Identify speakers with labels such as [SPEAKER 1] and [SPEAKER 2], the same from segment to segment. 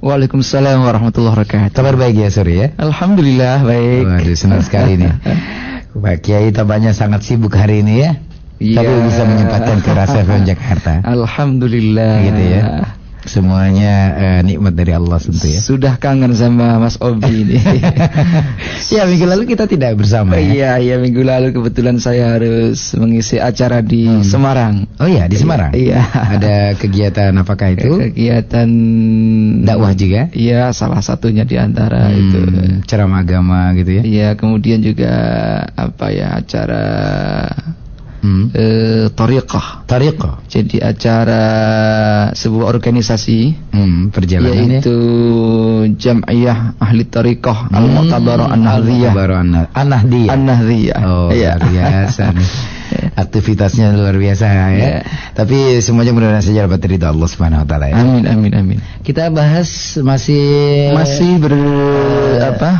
[SPEAKER 1] Waalaikumsalam warahmatullahi wabarakatuh.
[SPEAKER 2] Kabar baik ya sore ya?
[SPEAKER 1] Alhamdulillah baik.
[SPEAKER 2] Waduh senang sekali nih. Pak Kiai tampaknya sangat sibuk hari ini ya?
[SPEAKER 1] Iya.
[SPEAKER 2] Tapi bisa menyempatkan ke Rasa FM Jakarta.
[SPEAKER 1] Alhamdulillah.
[SPEAKER 2] Gitu ya. Semuanya eh, nikmat dari Allah tentu ya.
[SPEAKER 1] Sudah kangen sama Mas Obi ini
[SPEAKER 2] ya minggu lalu kita tidak bersama ya.
[SPEAKER 1] Iya iya minggu lalu kebetulan saya harus mengisi acara di
[SPEAKER 2] Hmm.
[SPEAKER 1] Semarang
[SPEAKER 2] Oh iya di Semarang.
[SPEAKER 1] Iya
[SPEAKER 2] Ada kegiatan apakah itu?
[SPEAKER 1] Kegiatan
[SPEAKER 2] Dakwah juga?
[SPEAKER 1] Iya salah satunya di antara
[SPEAKER 2] Hmm,
[SPEAKER 1] itu
[SPEAKER 2] ceramah agama gitu ya.
[SPEAKER 1] Iya kemudian juga apa ya acara
[SPEAKER 2] Hmm.
[SPEAKER 1] eh, Toriqah
[SPEAKER 2] Tariqah.
[SPEAKER 1] Jadi acara sebuah organisasi
[SPEAKER 2] Hmm, perjalanan ya.
[SPEAKER 1] yaitu Jam'iyah Ahli Tariqah Al-Mu'tabarah An-Nahdiyah
[SPEAKER 2] Al-Mu'tabarah An- An-Nahdiyah.
[SPEAKER 1] An-Nahdiyah
[SPEAKER 2] Oh,
[SPEAKER 1] Iya.
[SPEAKER 2] luar biasa nih. Aktivitasnya luar biasa ya.
[SPEAKER 1] Iya.
[SPEAKER 2] Tapi semuanya mudah-mudahan saja dapat ridho Allah Subhanahu wa taala ya.
[SPEAKER 1] Amin amin amin
[SPEAKER 2] Kita bahas masih
[SPEAKER 1] Masih ber apa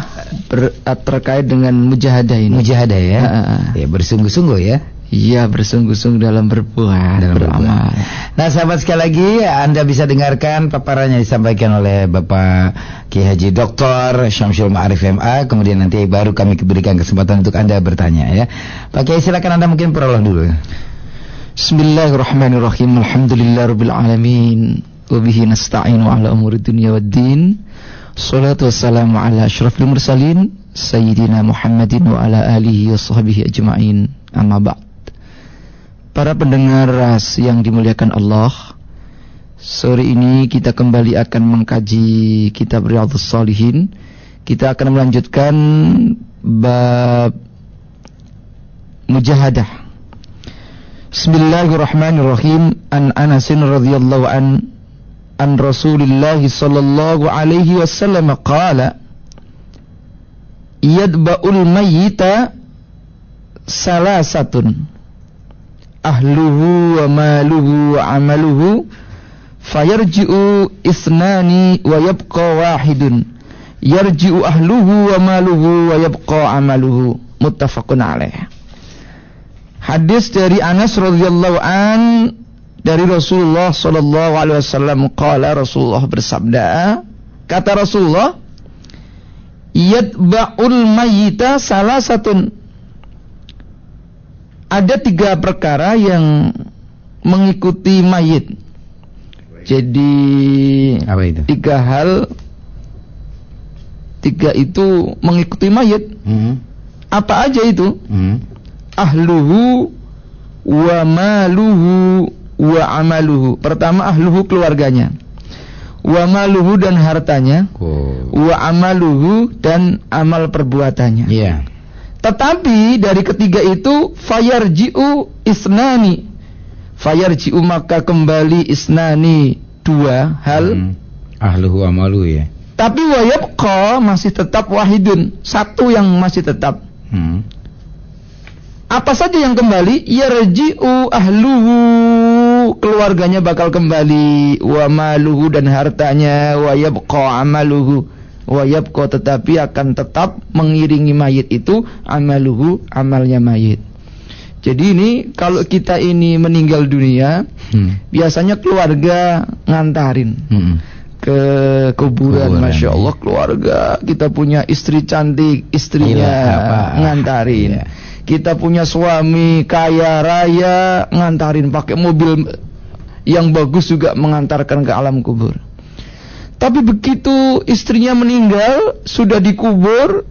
[SPEAKER 1] ber, terkait dengan mujahadah ini
[SPEAKER 2] mujahadah ya.
[SPEAKER 1] Ah.
[SPEAKER 2] Ya bersungguh-sungguh ya.
[SPEAKER 1] Iya bersungguh-sungguh dalam berbuat
[SPEAKER 2] dalam
[SPEAKER 1] beramal.
[SPEAKER 2] Berbuat. Nah sahabat sekali lagi Anda bisa dengarkan paparannya disampaikan oleh Bapak Ki Haji Dr. Syamsul Ma'arif MA Kemudian nanti baru kami berikan kesempatan untuk Anda bertanya ya. Pak Kiai silakan Anda mungkin prolog dulu.
[SPEAKER 1] Bismillahirrahmanirrahim. Alhamdulillah Alamin. Wabihi nasta'inu ala umuri dunia wad din. Salatu wassalamu ala ashrafil mursalin Sayyidina Muhammadin wa ala alihi wa sahbihi ajma'in. Amma ba'd Para pendengar ras yang dimuliakan Allah Sore ini kita kembali akan mengkaji kitab Riyadhus Salihin. Kita akan melanjutkan bab mujahadah. Bismillahirrahmanirrahim. An Anasin radhiyallahu an An Rasulillah sallallahu alaihi wasallam qala Yadba'ul mayyita salasatun ahluhu wa maluhu wa amaluhu fayarji'u isnani wa yabqa wahidun. Yarji'u ahluhu wa maluhu wa yabqa amaluhu. Muttafaqun alaih. Hadis dari Anas radhiyallahu an dari Rasulullah sallallahu alaihi wasallam qala Rasulullah bersabda kata Rasulullah yatba'ul mayyita salasatun ada tiga perkara yang mengikuti mayit. Jadi
[SPEAKER 2] Apa itu?
[SPEAKER 1] tiga hal tiga itu mengikuti mayit.
[SPEAKER 2] Hmm.
[SPEAKER 1] Apa aja itu?
[SPEAKER 2] Hmm.
[SPEAKER 1] Ahluhu wa maluhu wa amaluhu. Pertama ahluhu keluarganya. Wa maluhu dan hartanya.
[SPEAKER 2] Oh.
[SPEAKER 1] Wa amaluhu dan amal perbuatannya.
[SPEAKER 2] Iya.
[SPEAKER 1] Tetapi dari ketiga itu fayarji'u isnani. Fayarji'u maka kembali isnani dua hal.
[SPEAKER 2] Hmm. Ahluhu amalu ya.
[SPEAKER 1] Tapi wayabqa masih tetap wahidun, satu yang masih tetap.
[SPEAKER 2] Hmm.
[SPEAKER 1] Apa saja yang kembali? Yarji'u ahluhu keluarganya bakal kembali wa maluhu dan hartanya wa yabqa amaluhu wa yabqa tetapi akan tetap mengiringi mayit itu amaluhu amalnya mayit. Jadi ini kalau kita ini meninggal dunia
[SPEAKER 2] Hmm.
[SPEAKER 1] biasanya keluarga ngantarin
[SPEAKER 2] Hmm.
[SPEAKER 1] ke kuburan,
[SPEAKER 2] Kuburan,
[SPEAKER 1] masya. Allah keluarga kita punya istri cantik istrinya
[SPEAKER 2] apa?
[SPEAKER 1] ngantarin
[SPEAKER 2] Iya.
[SPEAKER 1] kita punya suami kaya raya ngantarin pakai mobil yang bagus juga mengantarkan ke alam kubur tapi begitu istrinya meninggal sudah dikubur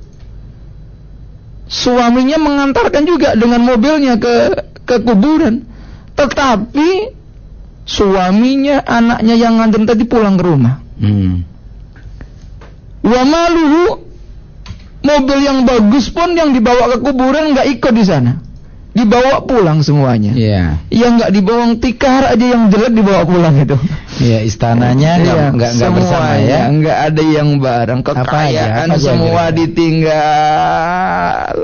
[SPEAKER 1] suaminya mengantarkan juga dengan mobilnya ke ke kuburan tetapi suaminya anaknya yang nganterin tadi pulang ke rumah
[SPEAKER 2] Hmm.
[SPEAKER 1] Wa maluhu mobil yang bagus pun yang dibawa ke kuburan nggak ikut di sana. Dibawa pulang semuanya.
[SPEAKER 2] Iya.
[SPEAKER 1] Yang nggak dibawa tikar aja yang jelek dibawa pulang itu.
[SPEAKER 2] Iya, istananya nggak
[SPEAKER 1] Iya,
[SPEAKER 2] nggak nggak bersama ya.
[SPEAKER 1] nggak ada yang bareng.
[SPEAKER 2] Apa?
[SPEAKER 1] Kekayaan
[SPEAKER 2] Apa aja
[SPEAKER 1] semua
[SPEAKER 2] kira-kira?
[SPEAKER 1] ditinggal.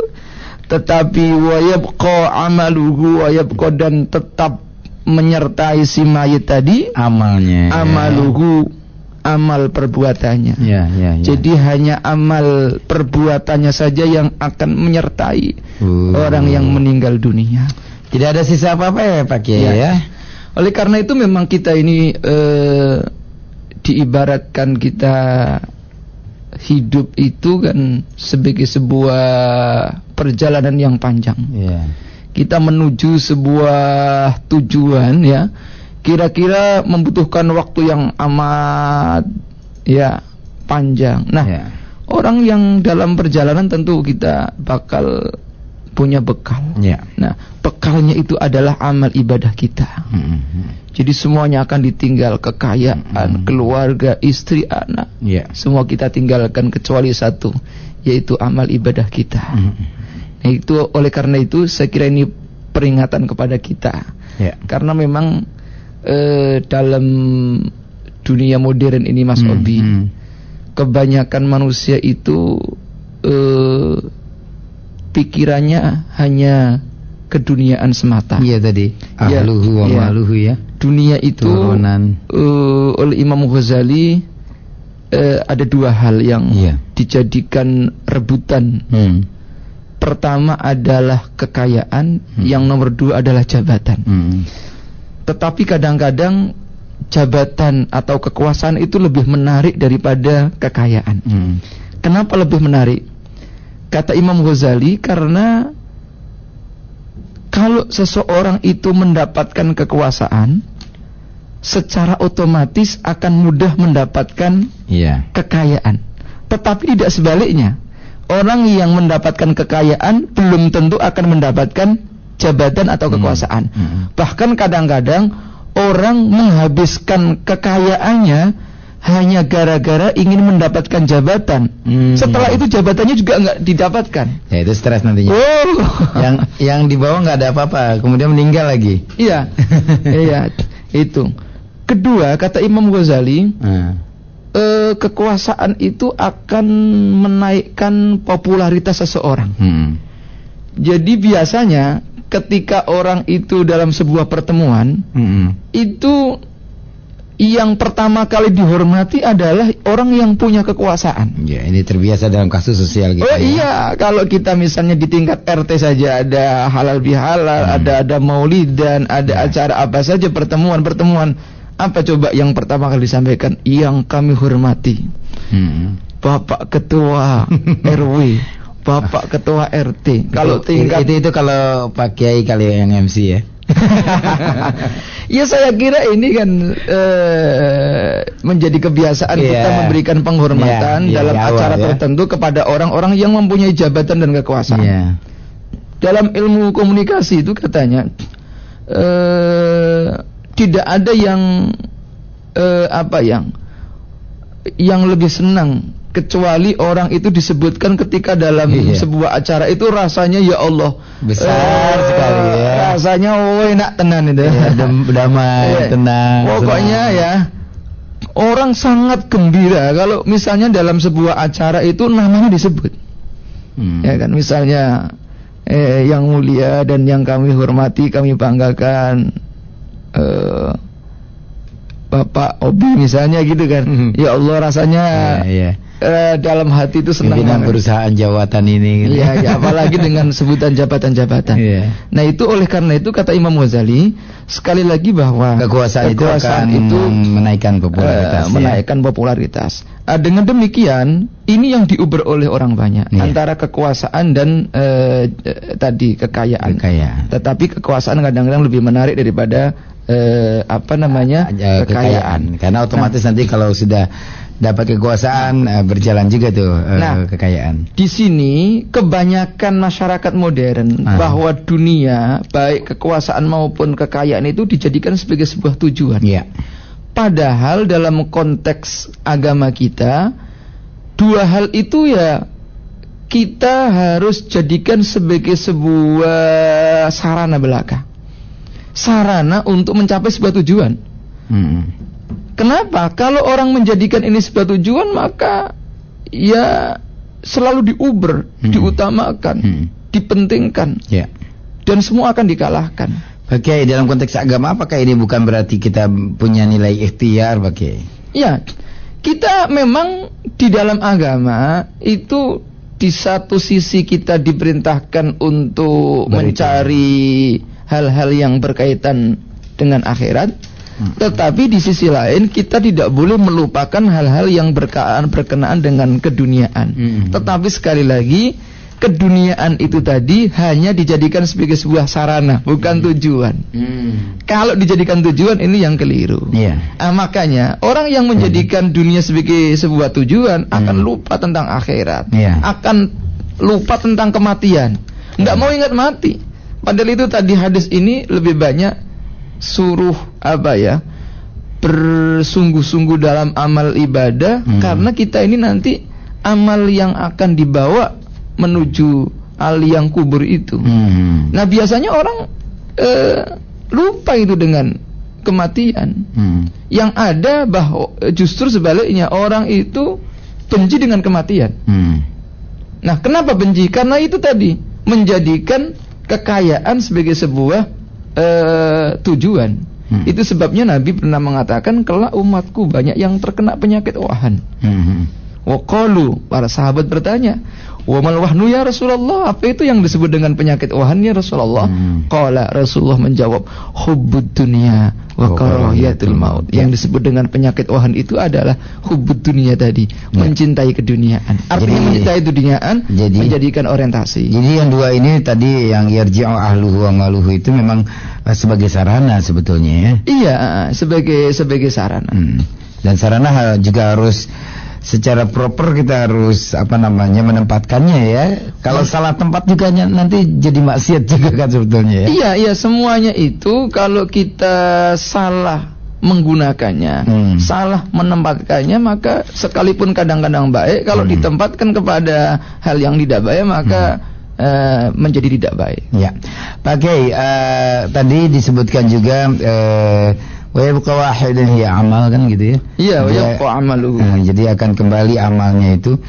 [SPEAKER 1] Tetapi wayabqa amaluhu wayabqa dan tetap menyertai si mayit tadi
[SPEAKER 2] Amalnya.
[SPEAKER 1] amaluhu amal perbuatannya.
[SPEAKER 2] Ya, ya, ya.
[SPEAKER 1] Jadi hanya amal perbuatannya saja yang akan menyertai
[SPEAKER 2] Uh.
[SPEAKER 1] orang yang meninggal dunia.
[SPEAKER 2] tidak ada sisa apa-apa ya Pak Kiai
[SPEAKER 1] Ya.
[SPEAKER 2] ya.
[SPEAKER 1] Oleh karena itu memang kita ini eh, diibaratkan kita hidup itu kan sebagai sebuah perjalanan yang panjang.
[SPEAKER 2] Iya.
[SPEAKER 1] Kita menuju sebuah tujuan ya. Kira-kira membutuhkan waktu yang amat ya panjang. Nah,
[SPEAKER 2] Ya.
[SPEAKER 1] orang yang dalam perjalanan tentu kita bakal punya bekal.
[SPEAKER 2] Ya.
[SPEAKER 1] Nah, bekalnya itu adalah amal ibadah kita.
[SPEAKER 2] Mm-mm.
[SPEAKER 1] Jadi semuanya akan ditinggal kekayaan, keluarga, istri, anak.
[SPEAKER 2] Iya.
[SPEAKER 1] Semua kita tinggalkan kecuali satu, yaitu amal ibadah kita.
[SPEAKER 2] Mm-mm.
[SPEAKER 1] Nah, itu oleh karena itu saya kira ini peringatan kepada kita.
[SPEAKER 2] Ya.
[SPEAKER 1] Karena memang eh, dalam dunia modern ini Mas
[SPEAKER 2] Mm,
[SPEAKER 1] Obi,
[SPEAKER 2] mm.
[SPEAKER 1] kebanyakan manusia itu eh, pikirannya hanya keduniaan semata.
[SPEAKER 2] Iya tadi.
[SPEAKER 1] Ya,
[SPEAKER 2] Ahluhu wa
[SPEAKER 1] ya.
[SPEAKER 2] maluhu ya.
[SPEAKER 1] Dunia itu
[SPEAKER 2] Turunan.
[SPEAKER 1] eh, oleh Imam Ghazali eh, ada dua hal yang
[SPEAKER 2] Iya.
[SPEAKER 1] dijadikan rebutan.
[SPEAKER 2] Hmm.
[SPEAKER 1] Pertama adalah kekayaan,
[SPEAKER 2] Hmm.
[SPEAKER 1] yang nomor dua adalah jabatan.
[SPEAKER 2] Hmm.
[SPEAKER 1] Tetapi kadang-kadang jabatan atau kekuasaan itu lebih menarik daripada kekayaan.
[SPEAKER 2] Hmm.
[SPEAKER 1] Kenapa lebih menarik? Kata Imam Ghazali karena kalau seseorang itu mendapatkan kekuasaan secara otomatis akan mudah mendapatkan
[SPEAKER 2] Iya.
[SPEAKER 1] kekayaan. Tetapi tidak sebaliknya. Orang yang mendapatkan kekayaan belum tentu akan mendapatkan jabatan atau
[SPEAKER 2] Hmm.
[SPEAKER 1] kekuasaan.
[SPEAKER 2] Hmm.
[SPEAKER 1] Bahkan kadang-kadang orang menghabiskan kekayaannya hanya gara-gara ingin mendapatkan jabatan.
[SPEAKER 2] Hmm.
[SPEAKER 1] Setelah itu jabatannya juga nggak didapatkan.
[SPEAKER 2] Ya itu stres nantinya.
[SPEAKER 1] Oh,
[SPEAKER 2] yang yang di bawah nggak ada apa-apa, kemudian meninggal lagi.
[SPEAKER 1] iya, iya itu. Kedua kata Imam Ghazali,
[SPEAKER 2] Nah.
[SPEAKER 1] eh, kekuasaan itu akan menaikkan popularitas seseorang.
[SPEAKER 2] Hmm.
[SPEAKER 1] Jadi biasanya ketika orang itu dalam sebuah pertemuan
[SPEAKER 2] Hmm.
[SPEAKER 1] itu yang pertama kali dihormati adalah orang yang punya kekuasaan.
[SPEAKER 2] Ya ini terbiasa dalam kasus sosial kita.
[SPEAKER 1] Oh
[SPEAKER 2] ya.
[SPEAKER 1] iya, kalau kita misalnya di tingkat RT saja ada halal bihalal,
[SPEAKER 2] Hmm.
[SPEAKER 1] ada ada maulidan, ada acara apa saja pertemuan-pertemuan. Apa coba yang pertama kali disampaikan? Yang kami hormati,
[SPEAKER 2] Hmm.
[SPEAKER 1] Bapak Ketua RW, Bapak Ketua RT. Kalau tingkat
[SPEAKER 2] itu, itu kalau Pak Kiai kali yang MC ya.
[SPEAKER 1] ya saya kira ini kan eh, menjadi kebiasaan
[SPEAKER 2] Iya.
[SPEAKER 1] kita memberikan penghormatan
[SPEAKER 2] Iya, iya,
[SPEAKER 1] dalam
[SPEAKER 2] awal,
[SPEAKER 1] acara
[SPEAKER 2] ya.
[SPEAKER 1] tertentu kepada orang-orang yang mempunyai jabatan dan kekuasaan.
[SPEAKER 2] Iya.
[SPEAKER 1] Dalam ilmu komunikasi itu katanya eh, tidak ada yang eh, apa yang yang lebih senang kecuali orang itu disebutkan ketika dalam
[SPEAKER 2] Iya.
[SPEAKER 1] sebuah acara itu rasanya ya Allah
[SPEAKER 2] Besar sekali ya.
[SPEAKER 1] rasanya oh enak tenan itu
[SPEAKER 2] Ya, dem- damai,
[SPEAKER 1] Iya.
[SPEAKER 2] tenang.
[SPEAKER 1] Pokoknya
[SPEAKER 2] senang.
[SPEAKER 1] ya orang sangat gembira kalau misalnya dalam sebuah acara itu namanya disebut.
[SPEAKER 2] Hmm.
[SPEAKER 1] Ya kan misalnya eh, yang mulia dan yang kami hormati, kami banggakan eh, Bapak Obi misalnya gitu kan.
[SPEAKER 2] Mhm.
[SPEAKER 1] Ya Allah rasanya
[SPEAKER 2] Iya, iya.
[SPEAKER 1] eh, dalam hati itu senang
[SPEAKER 2] Pimpinan
[SPEAKER 1] banget.
[SPEAKER 2] perusahaan jawatan ini gitu.
[SPEAKER 1] Ya, apalagi dengan sebutan jabatan-jabatan.
[SPEAKER 2] Iya.
[SPEAKER 1] Nah itu oleh karena itu kata Imam Ghazali sekali lagi bahwa
[SPEAKER 2] Kekuasaan, itu akan
[SPEAKER 1] itu
[SPEAKER 2] menaikkan popularitas.
[SPEAKER 1] eh,
[SPEAKER 2] ya.
[SPEAKER 1] menaikkan popularitas. Ah, dengan demikian ini yang diuber oleh orang banyak
[SPEAKER 2] Iya.
[SPEAKER 1] antara kekuasaan dan eh, eh, tadi kekayaan.
[SPEAKER 2] Kekayaan.
[SPEAKER 1] Tetapi kekuasaan kadang-kadang lebih menarik daripada eh, apa namanya
[SPEAKER 2] Eh, kekayaan. Karena otomatis nanti kalau sudah dapat kekuasaan eh, berjalan juga tuh eh,
[SPEAKER 1] Nah.
[SPEAKER 2] kekayaan.
[SPEAKER 1] Di sini kebanyakan masyarakat modern
[SPEAKER 2] Ah.
[SPEAKER 1] bahwa dunia baik kekuasaan maupun kekayaan itu dijadikan sebagai sebuah tujuan.
[SPEAKER 2] Iya.
[SPEAKER 1] Padahal dalam konteks agama kita dua hal itu ya kita harus jadikan sebagai sebuah sarana belaka. Sarana untuk mencapai sebuah tujuan.
[SPEAKER 2] Hmm.
[SPEAKER 1] Kenapa? Kalau orang menjadikan ini sebuah tujuan maka ya selalu diuber,
[SPEAKER 2] Hmm.
[SPEAKER 1] diutamakan,
[SPEAKER 2] Hmm.
[SPEAKER 1] dipentingkan
[SPEAKER 2] Ya.
[SPEAKER 1] dan semua akan dikalahkan.
[SPEAKER 2] Pak Kiai, dalam konteks agama apakah ini bukan berarti kita punya nilai ikhtiar Pak Kiai?
[SPEAKER 1] Ya, kita memang di dalam agama itu di satu sisi kita diperintahkan untuk
[SPEAKER 2] Berikhtiar.
[SPEAKER 1] mencari hal-hal yang berkaitan dengan akhirat.
[SPEAKER 2] Hmm.
[SPEAKER 1] Tetapi di sisi lain kita tidak boleh melupakan hal-hal yang berkaan berkenaan dengan keduniaan.
[SPEAKER 2] Hmm.
[SPEAKER 1] Tetapi sekali lagi keduniaan itu tadi hanya dijadikan sebagai sebuah sarana, bukan tujuan.
[SPEAKER 2] Hmm.
[SPEAKER 1] Kalau dijadikan tujuan ini yang keliru.
[SPEAKER 2] Iya.
[SPEAKER 1] Ah, makanya orang yang menjadikan dunia sebagai sebuah tujuan akan lupa tentang akhirat,
[SPEAKER 2] Iya.
[SPEAKER 1] akan lupa tentang kematian, nggak mau ingat mati. Padahal itu tadi hadis ini lebih banyak suruh apa ya bersungguh-sungguh dalam amal ibadah
[SPEAKER 2] Hmm.
[SPEAKER 1] karena kita ini nanti amal yang akan dibawa menuju al yang kubur itu.
[SPEAKER 2] Hmm.
[SPEAKER 1] Nah biasanya orang eh, lupa itu dengan kematian.
[SPEAKER 2] Hmm.
[SPEAKER 1] Yang ada bahwa justru sebaliknya orang itu benci dengan kematian.
[SPEAKER 2] Hmm.
[SPEAKER 1] Nah, kenapa benci? Karena itu tadi menjadikan kekayaan sebagai sebuah eh, tujuan.
[SPEAKER 2] Hmm.
[SPEAKER 1] Itu sebabnya Nabi pernah mengatakan kelak umatku banyak yang terkena penyakit wahan.
[SPEAKER 2] Hmm.
[SPEAKER 1] Waqalu para sahabat bertanya, "Wa mal wahnu ya Rasulullah?" Apa itu yang disebut dengan penyakit wahan ya Rasulullah?
[SPEAKER 2] Hmm.
[SPEAKER 1] Qala Rasulullah menjawab, "Hubbud dunya wa
[SPEAKER 2] Wa
[SPEAKER 1] karahiyatul maut."
[SPEAKER 2] Ya.
[SPEAKER 1] Yang disebut dengan penyakit wahan itu adalah hubbud dunya tadi, mencintai keduniaan. Artinya
[SPEAKER 2] Jadi-
[SPEAKER 1] mencintai keduniaan
[SPEAKER 2] jadi-
[SPEAKER 1] menjadikan orientasi.
[SPEAKER 2] Jadi yang dua ini tadi yang yarji'u ahluhu wa maluhu itu memang eh, sebagai sarana sebetulnya ya.
[SPEAKER 1] Iya, sebagai sebagai sarana.
[SPEAKER 2] Hmm. Dan sarana juga harus secara proper kita harus apa namanya menempatkannya ya. Kalau salah tempat juga nanti jadi maksiat juga kan sebetulnya ya.
[SPEAKER 1] Iya, iya semuanya itu kalau kita salah menggunakannya,
[SPEAKER 2] Hmm.
[SPEAKER 1] salah menempatkannya maka sekalipun kadang-kadang baik kalau
[SPEAKER 2] Hmm.
[SPEAKER 1] ditempatkan kepada hal yang tidak baik maka eh, menjadi tidak baik.
[SPEAKER 2] Ya, Pak Kiai, eh, tadi disebutkan juga eh, wa yabqa wahidun hiya amal kan gitu ya.
[SPEAKER 1] Iya, wa
[SPEAKER 2] Dia-
[SPEAKER 1] yabqa amaluhu.
[SPEAKER 2] Eh, jadi akan kembali amalnya itu.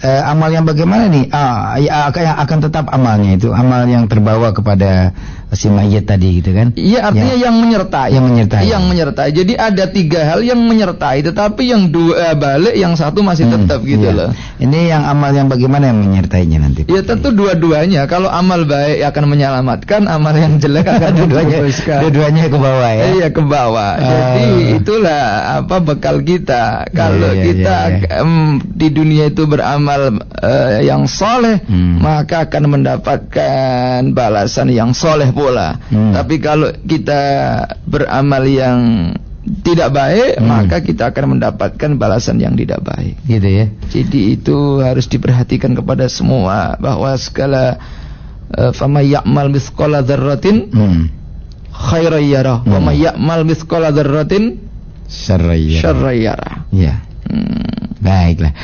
[SPEAKER 2] Eh, amal yang bagaimana nih? Ah, ya, akan akan tetap amalnya itu, amal yang terbawa kepada si mayit tadi gitu kan?
[SPEAKER 1] Iya artinya yang menyertai.
[SPEAKER 2] Yang menyertai.
[SPEAKER 1] Yang menyertai. Jadi ada tiga hal yang menyertai, tetapi yang dua balik, yang satu masih
[SPEAKER 2] Hmm,
[SPEAKER 1] tetap gitu
[SPEAKER 2] iya.
[SPEAKER 1] loh.
[SPEAKER 2] Ini yang amal yang bagaimana yang menyertainya nanti?
[SPEAKER 1] Ya tentu dua-duanya. Kalau amal baik akan menyelamatkan, amal yang jelek akan
[SPEAKER 2] dua-duanya, dua-duanya ke bawah ya.
[SPEAKER 1] Iya ke bawah.
[SPEAKER 2] Ah.
[SPEAKER 1] Jadi itulah apa bekal kita. Kalau
[SPEAKER 2] Iya, iya,
[SPEAKER 1] kita
[SPEAKER 2] iya,
[SPEAKER 1] em, di dunia itu beramal eh, yang soleh,
[SPEAKER 2] Hmm.
[SPEAKER 1] maka akan mendapatkan balasan yang soleh pula.
[SPEAKER 2] Hmm.
[SPEAKER 1] Tapi kalau kita beramal yang tidak baik,
[SPEAKER 2] Hmm.
[SPEAKER 1] maka kita akan mendapatkan balasan yang tidak baik.
[SPEAKER 2] Gitu ya.
[SPEAKER 1] Jadi itu harus diperhatikan kepada semua bahwa segala uh, fama ya'mal mithqala dzarratin
[SPEAKER 2] Hmm.
[SPEAKER 1] khairan yarah wa
[SPEAKER 2] Hmm.
[SPEAKER 1] may ya'mal mithqala dzarratin syarran yarah.
[SPEAKER 2] Ya.
[SPEAKER 1] Hmm.
[SPEAKER 2] Baiklah.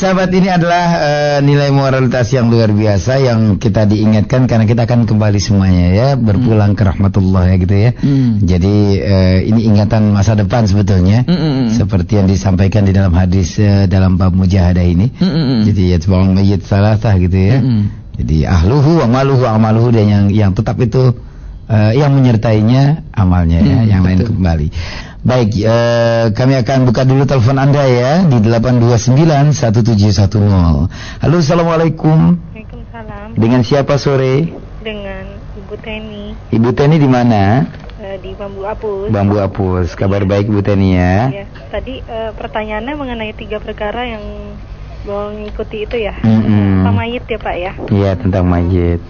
[SPEAKER 2] Sahabat ini adalah eh, nilai moralitas yang luar biasa yang kita diingatkan karena kita akan kembali semuanya ya berpulang ke rahmatullah ya gitu ya.
[SPEAKER 1] Hmm.
[SPEAKER 2] Jadi eh, ini ingatan masa depan sebetulnya.
[SPEAKER 1] Hmm, hmm, hmm.
[SPEAKER 2] Seperti yang disampaikan di dalam hadis eh, dalam bab mujahadah ini.
[SPEAKER 1] Hmm, hmm, hmm.
[SPEAKER 2] Jadi yatba'ul mayyit salatah gitu ya.
[SPEAKER 1] Hmm, hmm.
[SPEAKER 2] Jadi ahluhu amaluhu amaluhu dan yang yang tetap itu eh, yang menyertainya amalnya ya,
[SPEAKER 1] Hmm,
[SPEAKER 2] yang lain
[SPEAKER 1] betul.
[SPEAKER 2] kembali. Baik, eh, kami akan buka dulu telepon Anda ya di 8291710. Halo, Assalamualaikum.
[SPEAKER 3] Waalaikumsalam
[SPEAKER 2] Dengan siapa sore?
[SPEAKER 3] dengan Ibu Teni
[SPEAKER 2] Ibu Teni di mana?
[SPEAKER 3] eh, di Bambu Apus.
[SPEAKER 2] Bambu Apus. Kabar baik Ibu Teni ya.
[SPEAKER 3] Ya, tadi eh, pertanyaannya mengenai tiga perkara yang mengikuti itu ya.
[SPEAKER 2] Mm-mm.
[SPEAKER 3] Pamayit ya Pak ya.
[SPEAKER 2] Iya, tentang mayit.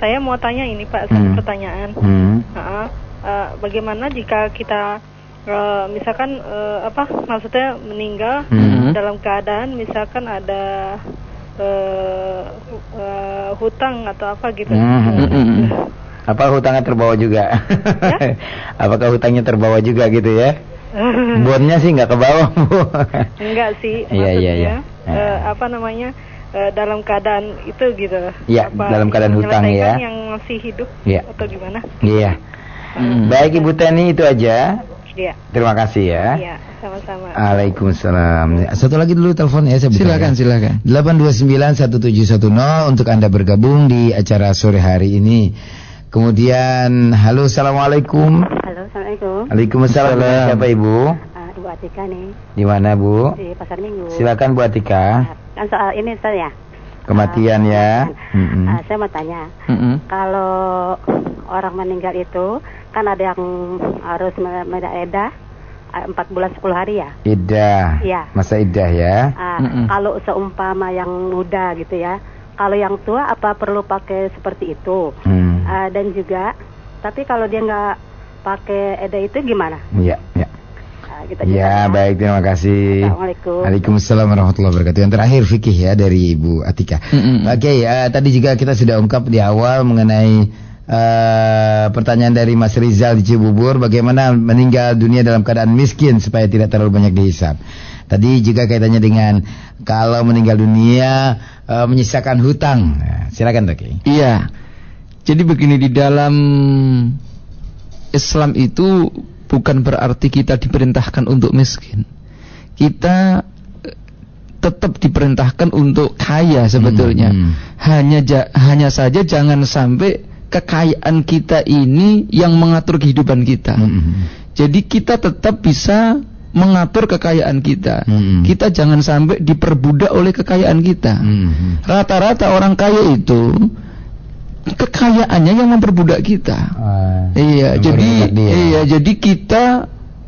[SPEAKER 3] Saya mau tanya ini Pak satu
[SPEAKER 2] Hmm.
[SPEAKER 3] pertanyaan.
[SPEAKER 2] Hmm.
[SPEAKER 3] Ha-ha. Eh, bagaimana jika kita eh, misalkan eh, apa maksudnya meninggal
[SPEAKER 2] Hmm.
[SPEAKER 3] dalam keadaan misalkan ada eh, eh, hutang atau apa gitu.
[SPEAKER 2] Hmm.
[SPEAKER 1] Hmm.
[SPEAKER 2] Apa hutangnya terbawa juga?
[SPEAKER 3] Ya?
[SPEAKER 2] Apakah hutangnya terbawa juga gitu ya? Bonnya sih nggak ke bawah, Bu.
[SPEAKER 3] Enggak sih,
[SPEAKER 2] Iya, iya, iya.
[SPEAKER 3] eh, apa namanya eh, dalam keadaan itu gitu.
[SPEAKER 2] Ya,
[SPEAKER 3] Apa
[SPEAKER 2] dalam keadaan hutang ya.
[SPEAKER 3] Yang masih hidup
[SPEAKER 2] Ya.
[SPEAKER 3] atau gimana?
[SPEAKER 2] Iya.
[SPEAKER 1] Hmm.
[SPEAKER 2] Baik Ibu Teni itu aja.
[SPEAKER 3] Iya.
[SPEAKER 2] Terima kasih ya.
[SPEAKER 3] Iya, sama-sama.
[SPEAKER 2] Waalaikumsalam. Satu lagi dulu telepon ya saya buka
[SPEAKER 1] Silakan,
[SPEAKER 2] ya.
[SPEAKER 1] silakan.
[SPEAKER 2] 8291710 untuk Anda bergabung di acara sore hari ini. Kemudian halo Assalamualaikum.
[SPEAKER 4] Halo, Assalamualaikum.
[SPEAKER 2] Waalaikumsalam.
[SPEAKER 1] Salam.
[SPEAKER 2] Siapa Ibu?
[SPEAKER 4] Atika nih,
[SPEAKER 2] Di mana Bu?
[SPEAKER 4] di Pasar Minggu.
[SPEAKER 2] Silakan Bu Atika.
[SPEAKER 4] Kan soal ini Ustaz ya.
[SPEAKER 2] Kematian ya.
[SPEAKER 4] Ah,
[SPEAKER 2] Mm-mm.
[SPEAKER 4] ah, saya mau tanya,
[SPEAKER 1] Mm-mm.
[SPEAKER 4] kalau orang meninggal itu kan ada yang harus eda empat bulan 10 hari ya.
[SPEAKER 2] Idah.
[SPEAKER 4] Iya.
[SPEAKER 2] Masa idah ya.
[SPEAKER 1] Mm-mm.
[SPEAKER 4] Kalau seumpama yang muda gitu ya, kalau yang tua apa perlu pakai seperti itu?
[SPEAKER 2] Hmm.
[SPEAKER 4] Ah, dan juga, tapi kalau dia nggak pakai eda itu gimana?
[SPEAKER 2] Iya, iya.
[SPEAKER 4] Gitu
[SPEAKER 2] Ya,
[SPEAKER 4] Pak,
[SPEAKER 2] baik terima kasih.
[SPEAKER 4] Assalamualaikum.
[SPEAKER 2] Waalaikumsalam warahmatullahi wabarakatuh. Yang terakhir fikih ya dari Ibu Atika.
[SPEAKER 1] Mm-mm.
[SPEAKER 2] Oke, ya, tadi juga kita sudah ungkap di awal mengenai eh, pertanyaan dari Mas Rizal di Cibubur, bagaimana meninggal dunia dalam keadaan miskin supaya tidak terlalu banyak dihisap. Tadi juga kaitannya dengan kalau meninggal dunia eh, menyisakan hutang. Nah, silakan Toki.
[SPEAKER 1] Iya. Jadi begini di dalam Islam itu bukan berarti kita diperintahkan untuk miskin. Kita eh, tetap diperintahkan untuk kaya sebetulnya.
[SPEAKER 2] Hmm.
[SPEAKER 1] Hanya ja- hanya saja jangan sampai kekayaan kita ini yang mengatur kehidupan kita.
[SPEAKER 2] Hmm.
[SPEAKER 1] Jadi kita tetap bisa mengatur kekayaan kita.
[SPEAKER 2] Hmm.
[SPEAKER 1] Kita jangan sampai diperbudak oleh kekayaan kita.
[SPEAKER 2] Hmm.
[SPEAKER 1] Rata-rata orang kaya itu kekayaannya yang memperbudak kita.
[SPEAKER 2] Ah,
[SPEAKER 1] Iya, jadi
[SPEAKER 2] dia.
[SPEAKER 1] iya, jadi kita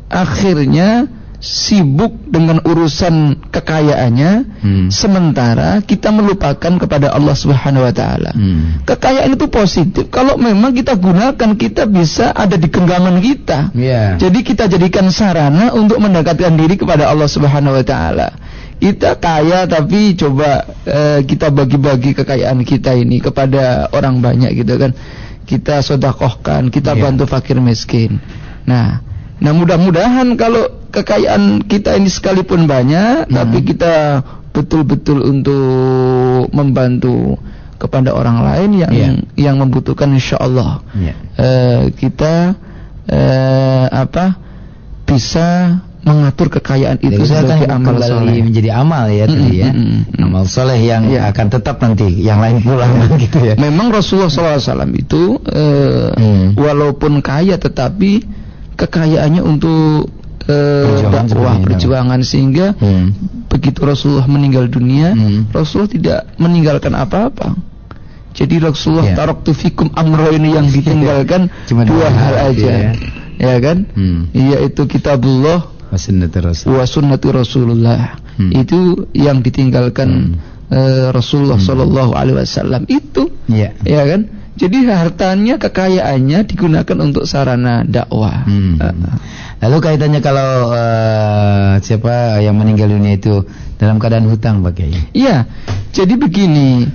[SPEAKER 1] akhirnya sibuk dengan urusan kekayaannya
[SPEAKER 2] Hmm.
[SPEAKER 1] sementara kita melupakan kepada Allah Subhanahu wa taala.
[SPEAKER 2] Hmm.
[SPEAKER 1] Kekayaan itu positif. Kalau memang kita gunakan kita bisa ada di genggaman kita.
[SPEAKER 2] Iya.
[SPEAKER 1] Jadi kita jadikan sarana untuk mendekatkan diri kepada Allah Subhanahu wa taala. Kita kaya tapi coba eh, kita bagi-bagi kekayaan kita ini kepada orang banyak gitu kan. Kita sodakohkan, kita
[SPEAKER 2] Iya.
[SPEAKER 1] bantu fakir miskin. Nah, nah mudah-mudahan kalau kekayaan kita ini sekalipun banyak,
[SPEAKER 2] Hmm.
[SPEAKER 1] tapi kita betul-betul untuk membantu kepada orang lain yang
[SPEAKER 2] Iya.
[SPEAKER 1] yang membutuhkan insya Allah
[SPEAKER 2] Iya.
[SPEAKER 1] eh, kita eh, apa bisa mengatur kekayaan itu
[SPEAKER 2] Jadi
[SPEAKER 1] sebagai amal soleh.
[SPEAKER 2] menjadi amal ya tadi
[SPEAKER 1] Mm,
[SPEAKER 2] ya.
[SPEAKER 1] mm, mm, mm.
[SPEAKER 2] Amal soleh yang
[SPEAKER 1] Iya.
[SPEAKER 2] akan tetap nanti yang lain pulang gitu ya.
[SPEAKER 1] Memang Rasulullah SAW itu eh,
[SPEAKER 2] Hmm.
[SPEAKER 1] walaupun kaya tetapi kekayaannya untuk eh,
[SPEAKER 2] Perjuangan
[SPEAKER 1] dakwah perjuangan sehingga
[SPEAKER 2] Hmm.
[SPEAKER 1] begitu Rasulullah meninggal dunia
[SPEAKER 2] Hmm.
[SPEAKER 1] Rasulullah tidak meninggalkan apa-apa. Jadi Rasulullah
[SPEAKER 2] Iya.
[SPEAKER 1] taraktu fikum amro ini yang ditinggalkan
[SPEAKER 2] Cuma dua
[SPEAKER 1] hal aja.
[SPEAKER 2] iya.
[SPEAKER 1] Ya kan?
[SPEAKER 2] Hmm.
[SPEAKER 1] Yaitu kitabullah. Wa sunnati Rasulullah.
[SPEAKER 2] Hmm.
[SPEAKER 1] Itu yang ditinggalkan eh, Rasulullah sallallahu alaihi wasallam itu.
[SPEAKER 2] Iya.
[SPEAKER 1] Ya kan? Jadi hartanya, kekayaannya digunakan untuk sarana dakwah.
[SPEAKER 2] Hmm.
[SPEAKER 1] Eh,
[SPEAKER 2] Lalu kaitannya kalau eh, siapa yang meninggal dunia itu dalam keadaan hutang Pak Kiai?
[SPEAKER 1] Iya. Jadi begini,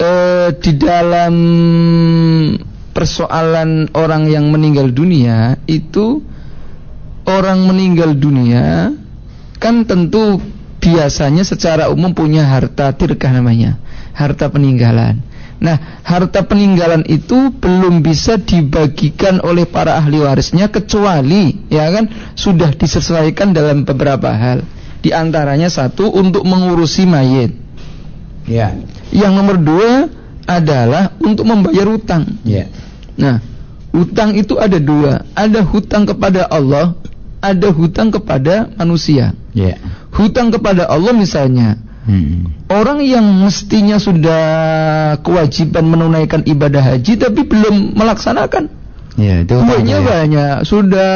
[SPEAKER 1] eh, di dalam persoalan orang yang meninggal dunia itu orang meninggal dunia kan tentu biasanya secara umum punya harta tirkah namanya, harta peninggalan. Nah, harta peninggalan itu belum bisa dibagikan oleh para ahli warisnya kecuali ya kan sudah disesuaikan dalam beberapa hal. Di antaranya satu untuk mengurusi mayit.
[SPEAKER 2] Iya.
[SPEAKER 1] Yang nomor dua adalah untuk membayar hutang.
[SPEAKER 2] Iya.
[SPEAKER 1] Nah, hutang itu ada dua. Ada hutang kepada Allah, ada hutang kepada manusia.
[SPEAKER 2] Iya.
[SPEAKER 1] Hutang kepada Allah misalnya,
[SPEAKER 2] Hmm.
[SPEAKER 1] orang yang mestinya sudah kewajiban menunaikan ibadah haji tapi belum melaksanakan.
[SPEAKER 2] Iya, itu
[SPEAKER 1] Duitnya
[SPEAKER 2] ya.
[SPEAKER 1] banyak, sudah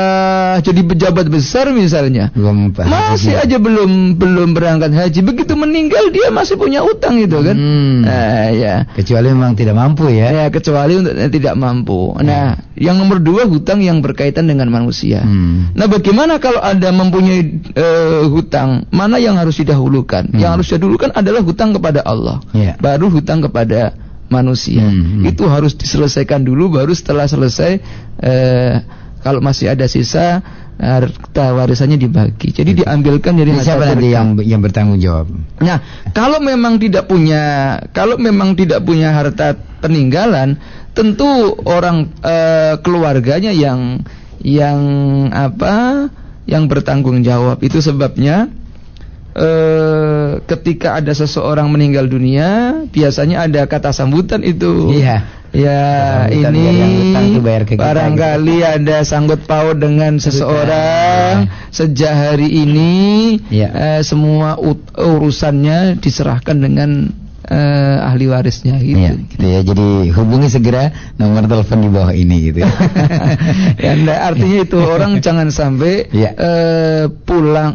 [SPEAKER 1] jadi pejabat besar misalnya.
[SPEAKER 2] Belum.
[SPEAKER 1] Masih aja belum belum berangkat haji. Begitu meninggal dia masih punya utang itu kan.
[SPEAKER 2] Hmm.
[SPEAKER 1] Nah, ya.
[SPEAKER 2] Kecuali memang tidak mampu ya.
[SPEAKER 1] Ya, kecuali untuk yang tidak mampu. Nah, yang nomor dua hutang yang berkaitan dengan manusia.
[SPEAKER 2] Hmm.
[SPEAKER 1] Nah, bagaimana kalau ada mempunyai eh, hutang? Mana yang harus didahulukan?
[SPEAKER 2] Hmm.
[SPEAKER 1] Yang harus didahulukan adalah hutang kepada Allah.
[SPEAKER 2] Iya.
[SPEAKER 1] Baru hutang kepada manusia.
[SPEAKER 2] Hmm, hmm.
[SPEAKER 1] Itu harus diselesaikan dulu. Baru setelah selesai, eh, kalau masih ada sisa, harta warisannya dibagi. Jadi diambilkan dari
[SPEAKER 2] Ini siapa
[SPEAKER 1] harta
[SPEAKER 2] nanti yang yang bertanggung jawab?
[SPEAKER 1] Nah, kalau memang tidak punya, kalau memang tidak punya harta peninggalan, tentu orang eh, keluarganya yang yang apa, yang bertanggung jawab. Itu sebabnya eh, ketika ada seseorang meninggal dunia, biasanya ada kata sambutan itu.
[SPEAKER 2] Iya.
[SPEAKER 1] Ya ini
[SPEAKER 2] kita,
[SPEAKER 1] barangkali ada sanggut paut dengan seseorang sejak hari ini
[SPEAKER 2] Iya.
[SPEAKER 1] eh, semua urusannya diserahkan dengan eh, ahli warisnya gitu.
[SPEAKER 2] Iya, gitu ya. Jadi hubungi segera nomor telepon di bawah ini gitu. ya.
[SPEAKER 1] Ya, artinya itu orang jangan sampai
[SPEAKER 2] Iya.
[SPEAKER 1] eh, pulang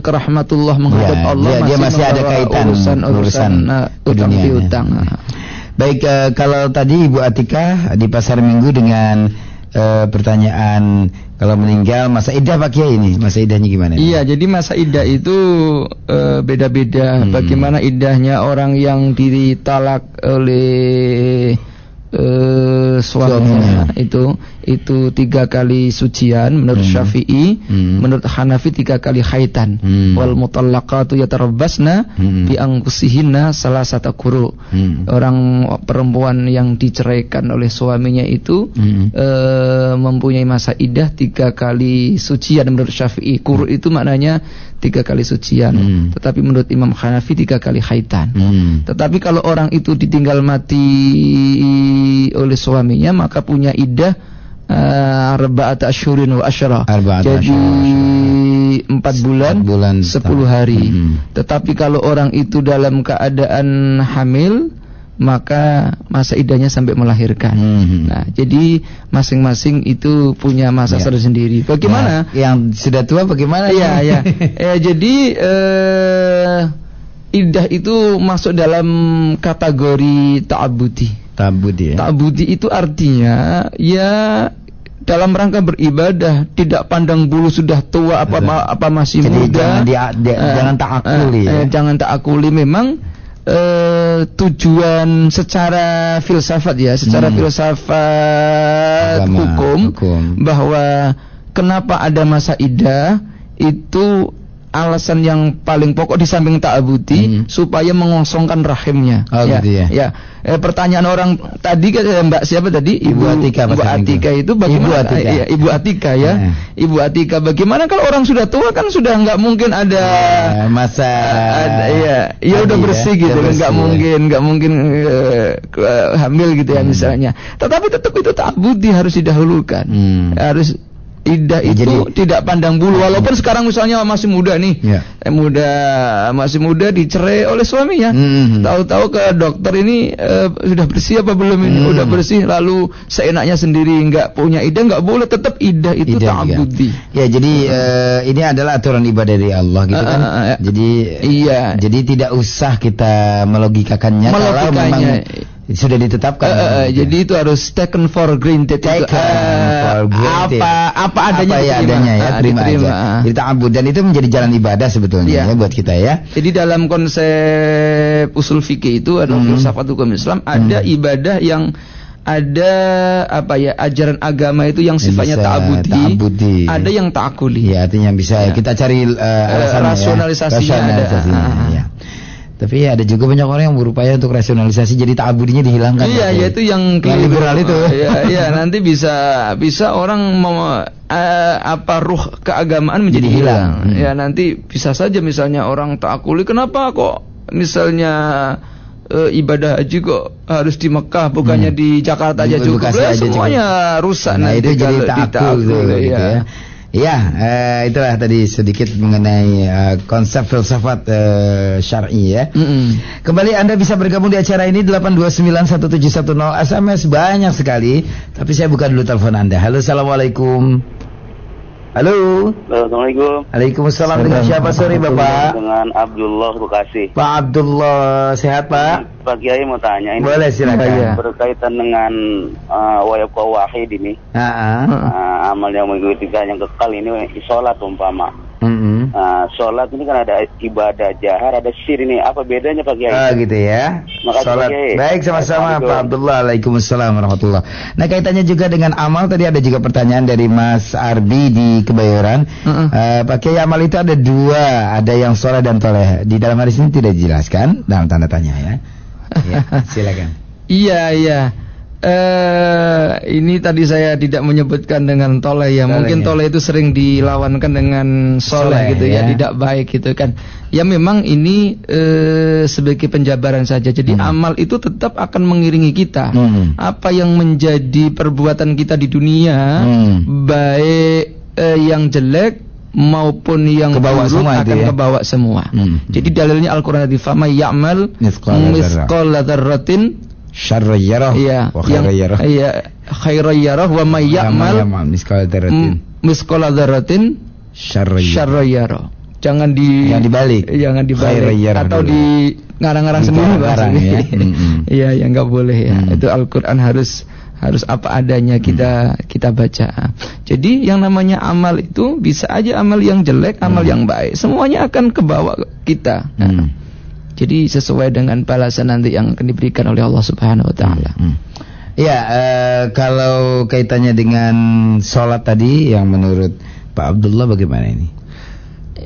[SPEAKER 1] ke rahmatullah menghadap
[SPEAKER 2] Iya,
[SPEAKER 1] Allah
[SPEAKER 2] dia- dia masih ada kaitan
[SPEAKER 1] urusan
[SPEAKER 2] urusan
[SPEAKER 1] urusan uh, utang
[SPEAKER 2] keduniaan.
[SPEAKER 1] piutang.
[SPEAKER 2] Baik, eh, kalau tadi Ibu Atika di pasar Minggu dengan eh, pertanyaan kalau meninggal masa idah Pak Kiai ini, masa idahnya gimana?
[SPEAKER 1] Iya, jadi masa idah itu eh, beda-beda.
[SPEAKER 2] Hmm.
[SPEAKER 1] Bagaimana idahnya orang yang ditalak oleh eh, suaminya
[SPEAKER 2] Suaminya.
[SPEAKER 1] itu itu tiga kali sucian menurut
[SPEAKER 2] Hmm.
[SPEAKER 1] Syafi'i,
[SPEAKER 2] Hmm.
[SPEAKER 1] menurut Hanafi tiga kali haitan.
[SPEAKER 2] Hmm.
[SPEAKER 1] Wal mutallaqatu yatarabbasna
[SPEAKER 2] Hmm.
[SPEAKER 1] bi anfusihinna salasata quru.
[SPEAKER 2] Hmm.
[SPEAKER 1] Orang perempuan yang diceraikan oleh suaminya itu
[SPEAKER 2] Hmm.
[SPEAKER 1] eh, mempunyai masa idah tiga kali sucian menurut Syafi'i. Kuru itu maknanya tiga kali sucian.
[SPEAKER 2] Hmm.
[SPEAKER 1] Tetapi menurut Imam Hanafi tiga kali haitan.
[SPEAKER 2] Hmm.
[SPEAKER 1] Tetapi kalau orang itu ditinggal mati oleh suaminya maka punya idah arba'at asyurin wa asyara. Jadi empat bulan,
[SPEAKER 2] Empat bulan
[SPEAKER 1] sepuluh hari.
[SPEAKER 2] Hmm.
[SPEAKER 1] Tetapi kalau orang itu dalam keadaan hamil maka masa idahnya sampai melahirkan.
[SPEAKER 2] Hmm.
[SPEAKER 1] Nah, jadi masing-masing itu punya masa
[SPEAKER 2] Ya.
[SPEAKER 1] tersendiri. Bagaimana?
[SPEAKER 2] Nah, yang sudah tua bagaimana?
[SPEAKER 1] Iya, ya. Eh, jadi eh, idah itu masuk dalam kategori ta'abudi.
[SPEAKER 2] Tabut ya.
[SPEAKER 1] Ta'abudi itu artinya ya dalam rangka beribadah tidak pandang bulu sudah tua apa ma- apa masih
[SPEAKER 2] Jadi
[SPEAKER 1] muda.
[SPEAKER 2] jangan dia- dia-
[SPEAKER 1] Eh,
[SPEAKER 2] jangan ta'akuli
[SPEAKER 1] eh,
[SPEAKER 2] ya.
[SPEAKER 1] eh, jangan ta'akuli memang eh, tujuan secara filsafat ya, secara
[SPEAKER 2] Hmm.
[SPEAKER 1] filsafat
[SPEAKER 2] Agama,
[SPEAKER 1] hukum,
[SPEAKER 2] hukum.
[SPEAKER 1] bahwa kenapa ada masa idah itu alasan yang paling pokok di samping ta'abudi
[SPEAKER 2] Hmm.
[SPEAKER 1] supaya mengosongkan rahimnya.
[SPEAKER 2] Oh, gitu ya.
[SPEAKER 1] Ya, Eh, pertanyaan orang tadi Mbak siapa tadi?
[SPEAKER 2] Ibu Atika,
[SPEAKER 1] Ibu
[SPEAKER 2] Pasar Minggu.
[SPEAKER 1] Atika itu bagaimana?
[SPEAKER 2] Ibu Atika.
[SPEAKER 1] Iya, Ibu Atika ya.
[SPEAKER 2] Eh.
[SPEAKER 1] Ibu Atika bagaimana kalau orang sudah tua kan sudah nggak mungkin ada
[SPEAKER 2] Eh, masa
[SPEAKER 1] ada ya ya udah bersih gitu
[SPEAKER 2] udah
[SPEAKER 1] kan nggak
[SPEAKER 2] ya.
[SPEAKER 1] mungkin nggak mungkin eh, hamil gitu ya
[SPEAKER 2] Hmm.
[SPEAKER 1] misalnya tetapi tetap itu ta'abudi harus didahulukan
[SPEAKER 2] Hmm.
[SPEAKER 1] harus idah
[SPEAKER 2] Ya,
[SPEAKER 1] itu
[SPEAKER 2] jadi-
[SPEAKER 1] tidak pandang bulu walaupun sekarang misalnya masih muda nih
[SPEAKER 2] Ya.
[SPEAKER 1] eh, muda masih muda dicerai oleh suaminya
[SPEAKER 2] Hmm.
[SPEAKER 1] tahu-tahu ke dokter ini eh, sudah bersih apa belum ini
[SPEAKER 2] Hmm.
[SPEAKER 1] udah bersih lalu seenaknya sendiri nggak punya idah nggak boleh tetap idah itu
[SPEAKER 2] juga.
[SPEAKER 1] ta'abudi
[SPEAKER 2] Ya jadi eh, ini adalah aturan ibadah dari Allah gitu
[SPEAKER 1] Ah,
[SPEAKER 2] kan.
[SPEAKER 1] ah, ah, ya.
[SPEAKER 2] Jadi
[SPEAKER 1] Iya.
[SPEAKER 2] Jadi tidak usah kita melogikakannya kalau
[SPEAKER 1] Melogikanya.
[SPEAKER 2] memang sudah ditetapkan.
[SPEAKER 1] Eh,
[SPEAKER 2] Gitu.
[SPEAKER 1] jadi itu harus taken for granted itu,
[SPEAKER 2] Taken
[SPEAKER 1] eh,
[SPEAKER 2] for granted.
[SPEAKER 1] apa apa adanya
[SPEAKER 2] apa ya
[SPEAKER 1] diterima.
[SPEAKER 2] adanya ya
[SPEAKER 1] Ah,
[SPEAKER 2] terima
[SPEAKER 1] diterima,
[SPEAKER 2] aja.
[SPEAKER 1] ah.
[SPEAKER 2] Jadi ta'abud dan itu menjadi jalan ibadah sebetulnya
[SPEAKER 1] Iya.
[SPEAKER 2] ya buat kita ya.
[SPEAKER 1] Jadi dalam konsep usul fikih itu atau
[SPEAKER 2] Hmm.
[SPEAKER 1] filsafat hukum Islam ada
[SPEAKER 2] Hmm.
[SPEAKER 1] ibadah yang ada apa ya ajaran agama itu yang sifatnya ta'abudi,
[SPEAKER 2] ta'abudi.
[SPEAKER 1] ada yang ta'akuli.
[SPEAKER 2] Ya artinya bisa
[SPEAKER 1] Ya.
[SPEAKER 2] kita cari uh, alasannya ya.
[SPEAKER 1] rasionalisasinya ada.
[SPEAKER 2] Rasionalisasinya,
[SPEAKER 1] Ah.
[SPEAKER 2] ya. Tapi ada juga banyak orang yang berupaya untuk rasionalisasi jadi ta'abudinya dihilangkan.
[SPEAKER 1] Iya,
[SPEAKER 2] Pak.
[SPEAKER 1] yaitu yang
[SPEAKER 2] Yang liberal itu.
[SPEAKER 1] Iya, iya, nanti bisa bisa orang mau eh, apa ruh keagamaan menjadi
[SPEAKER 2] Jadi hilang.
[SPEAKER 1] hilang.
[SPEAKER 2] Hmm.
[SPEAKER 1] Ya, nanti bisa saja misalnya orang takuli kenapa kok misalnya eh, ibadah haji kok harus di Mekah bukannya
[SPEAKER 2] Hmm.
[SPEAKER 1] di Jakarta aja cukup.
[SPEAKER 2] Bekasi
[SPEAKER 1] Ya,
[SPEAKER 2] aja
[SPEAKER 1] semuanya rusak
[SPEAKER 2] Nah,
[SPEAKER 1] nanti
[SPEAKER 2] itu jadi takul
[SPEAKER 1] ditakul,
[SPEAKER 2] gitu, gitu
[SPEAKER 1] ya.
[SPEAKER 2] Ya. Eh, itulah tadi sedikit mengenai eh, konsep filsafat eh, syar'i ya.
[SPEAKER 1] Mm-mm.
[SPEAKER 2] Kembali Anda bisa bergabung di acara ini 8291710 SMS banyak sekali, tapi saya buka dulu telepon Anda. Halo, Assalamualaikum. Halo.
[SPEAKER 5] Assalamualaikum.
[SPEAKER 2] Waalaikumsalam dengan siapa sore Bapak?
[SPEAKER 5] Dengan Abdullah Bekasi.
[SPEAKER 2] Pak Abdullah, sehat Pak?
[SPEAKER 5] Pak Kiai mau tanya ini
[SPEAKER 2] Boleh silakan.
[SPEAKER 1] Iya.
[SPEAKER 5] berkaitan dengan uh, wayabqa wahid ini
[SPEAKER 2] Ah, ah.
[SPEAKER 5] uh, amal yang mengikuti yang kekal ini sholat umpama
[SPEAKER 2] Mm-mm.
[SPEAKER 5] Nah, sholat ini kan ada ibadah jahar, ada sir ini. Apa bedanya Pak Kiai?
[SPEAKER 2] Ah gitu ya.
[SPEAKER 5] Makasih,
[SPEAKER 2] Salat.
[SPEAKER 5] Pak Kiai.
[SPEAKER 2] Baik sama-sama. Pak Abdullah. Waalaikumsalam warahmatullah. Nah kaitannya juga dengan amal tadi ada juga pertanyaan dari Mas Arbi di Kebayoran.
[SPEAKER 1] Mm-mm.
[SPEAKER 2] Eh, Pak Kiai amal itu ada dua, ada yang soleh dan toleh. Di dalam hadis ini tidak dijelaskan dalam tanda tanya ya. ya silakan.
[SPEAKER 1] Iya iya. Eh ini tadi saya tidak menyebutkan dengan toleh ya. Mungkin
[SPEAKER 2] Tolehnya.
[SPEAKER 1] toleh itu sering dilawankan dengan soleh
[SPEAKER 2] Soleh,
[SPEAKER 1] gitu ya.
[SPEAKER 2] ya.
[SPEAKER 1] tidak baik gitu kan. Ya memang ini eh, sebagai penjabaran saja. Jadi amal itu tetap akan mengiringi kita.
[SPEAKER 2] Hmm.
[SPEAKER 1] Apa yang menjadi perbuatan kita di dunia,
[SPEAKER 2] Hmm.
[SPEAKER 1] baik eh, yang jelek maupun yang
[SPEAKER 2] Kebawa
[SPEAKER 1] buruk
[SPEAKER 2] semua
[SPEAKER 1] akan
[SPEAKER 2] ya.
[SPEAKER 1] kebawa semua.
[SPEAKER 2] Hmm.
[SPEAKER 1] Jadi dalilnya Al-Qur'an tadi fama ya'mal
[SPEAKER 2] mithqala
[SPEAKER 1] dzarratin
[SPEAKER 2] Syarra yarah
[SPEAKER 1] Iya,
[SPEAKER 2] wa
[SPEAKER 1] yang
[SPEAKER 2] khaira yarah.
[SPEAKER 1] iya yarah wa may ya'mal
[SPEAKER 2] Ya'mal miskal daratin.
[SPEAKER 1] mm, misqala dzarratin
[SPEAKER 2] Syarra yarah.
[SPEAKER 1] syarra yarah. Jangan di
[SPEAKER 2] Jangan dibalik.
[SPEAKER 1] Jangan dibalik atau
[SPEAKER 2] dulu.
[SPEAKER 1] di ngarang-ngarang
[SPEAKER 2] Di
[SPEAKER 1] sendiri bahasanya.
[SPEAKER 2] ya. Mm-mm.
[SPEAKER 1] Iya, yang enggak boleh ya.
[SPEAKER 2] Mm.
[SPEAKER 1] Itu Al-Qur'an harus harus apa adanya kita kita baca. Jadi yang namanya amal itu bisa aja amal yang jelek, amal
[SPEAKER 2] Mm.
[SPEAKER 1] yang baik. Semuanya akan kebawa kita.
[SPEAKER 2] Hmm.
[SPEAKER 1] Jadi sesuai dengan balasan nanti yang akan diberikan oleh Allah Subhanahu wa taala.
[SPEAKER 2] Hmm. Ya, eh, kalau kaitannya dengan sholat tadi yang menurut Pak Abdullah bagaimana ini?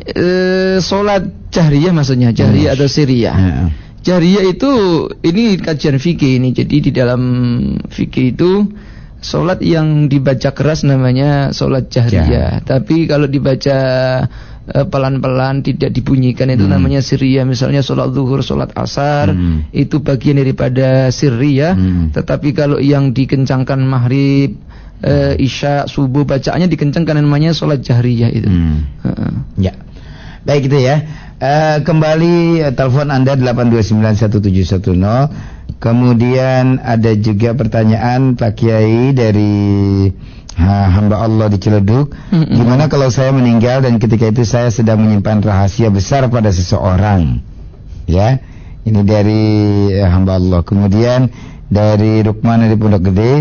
[SPEAKER 1] Eh, sholat jahriyah maksudnya jahriyah atau siriyah.
[SPEAKER 2] Ya.
[SPEAKER 1] Jahriyah itu ini kajian fikih ini. Jadi di dalam fikih itu sholat yang dibaca keras namanya sholat jahriyah. Tapi kalau dibaca pelan-pelan tidak dibunyikan itu
[SPEAKER 2] Hmm.
[SPEAKER 1] namanya siriyah. Misalnya sholat zuhur, sholat asar
[SPEAKER 2] Hmm.
[SPEAKER 1] itu bagian daripada siriyah.
[SPEAKER 2] Hmm.
[SPEAKER 1] Tetapi kalau yang dikencangkan maghrib, eh, isya, subuh bacaannya dikencangkan namanya sholat jahriyah itu.
[SPEAKER 2] Hmm.
[SPEAKER 1] Heeh.
[SPEAKER 2] Ya. Baik itu ya. Eh, kembali eh, telepon Anda 8291710. Kemudian ada juga pertanyaan Pak Kiai dari ha, hamba Allah di Ciledug.
[SPEAKER 1] Mm-mm.
[SPEAKER 2] Gimana kalau saya meninggal dan ketika itu saya sedang menyimpan rahasia besar pada seseorang? Ya. Ini dari eh, hamba Allah. Kemudian dari Rukman dari Pondok Gede.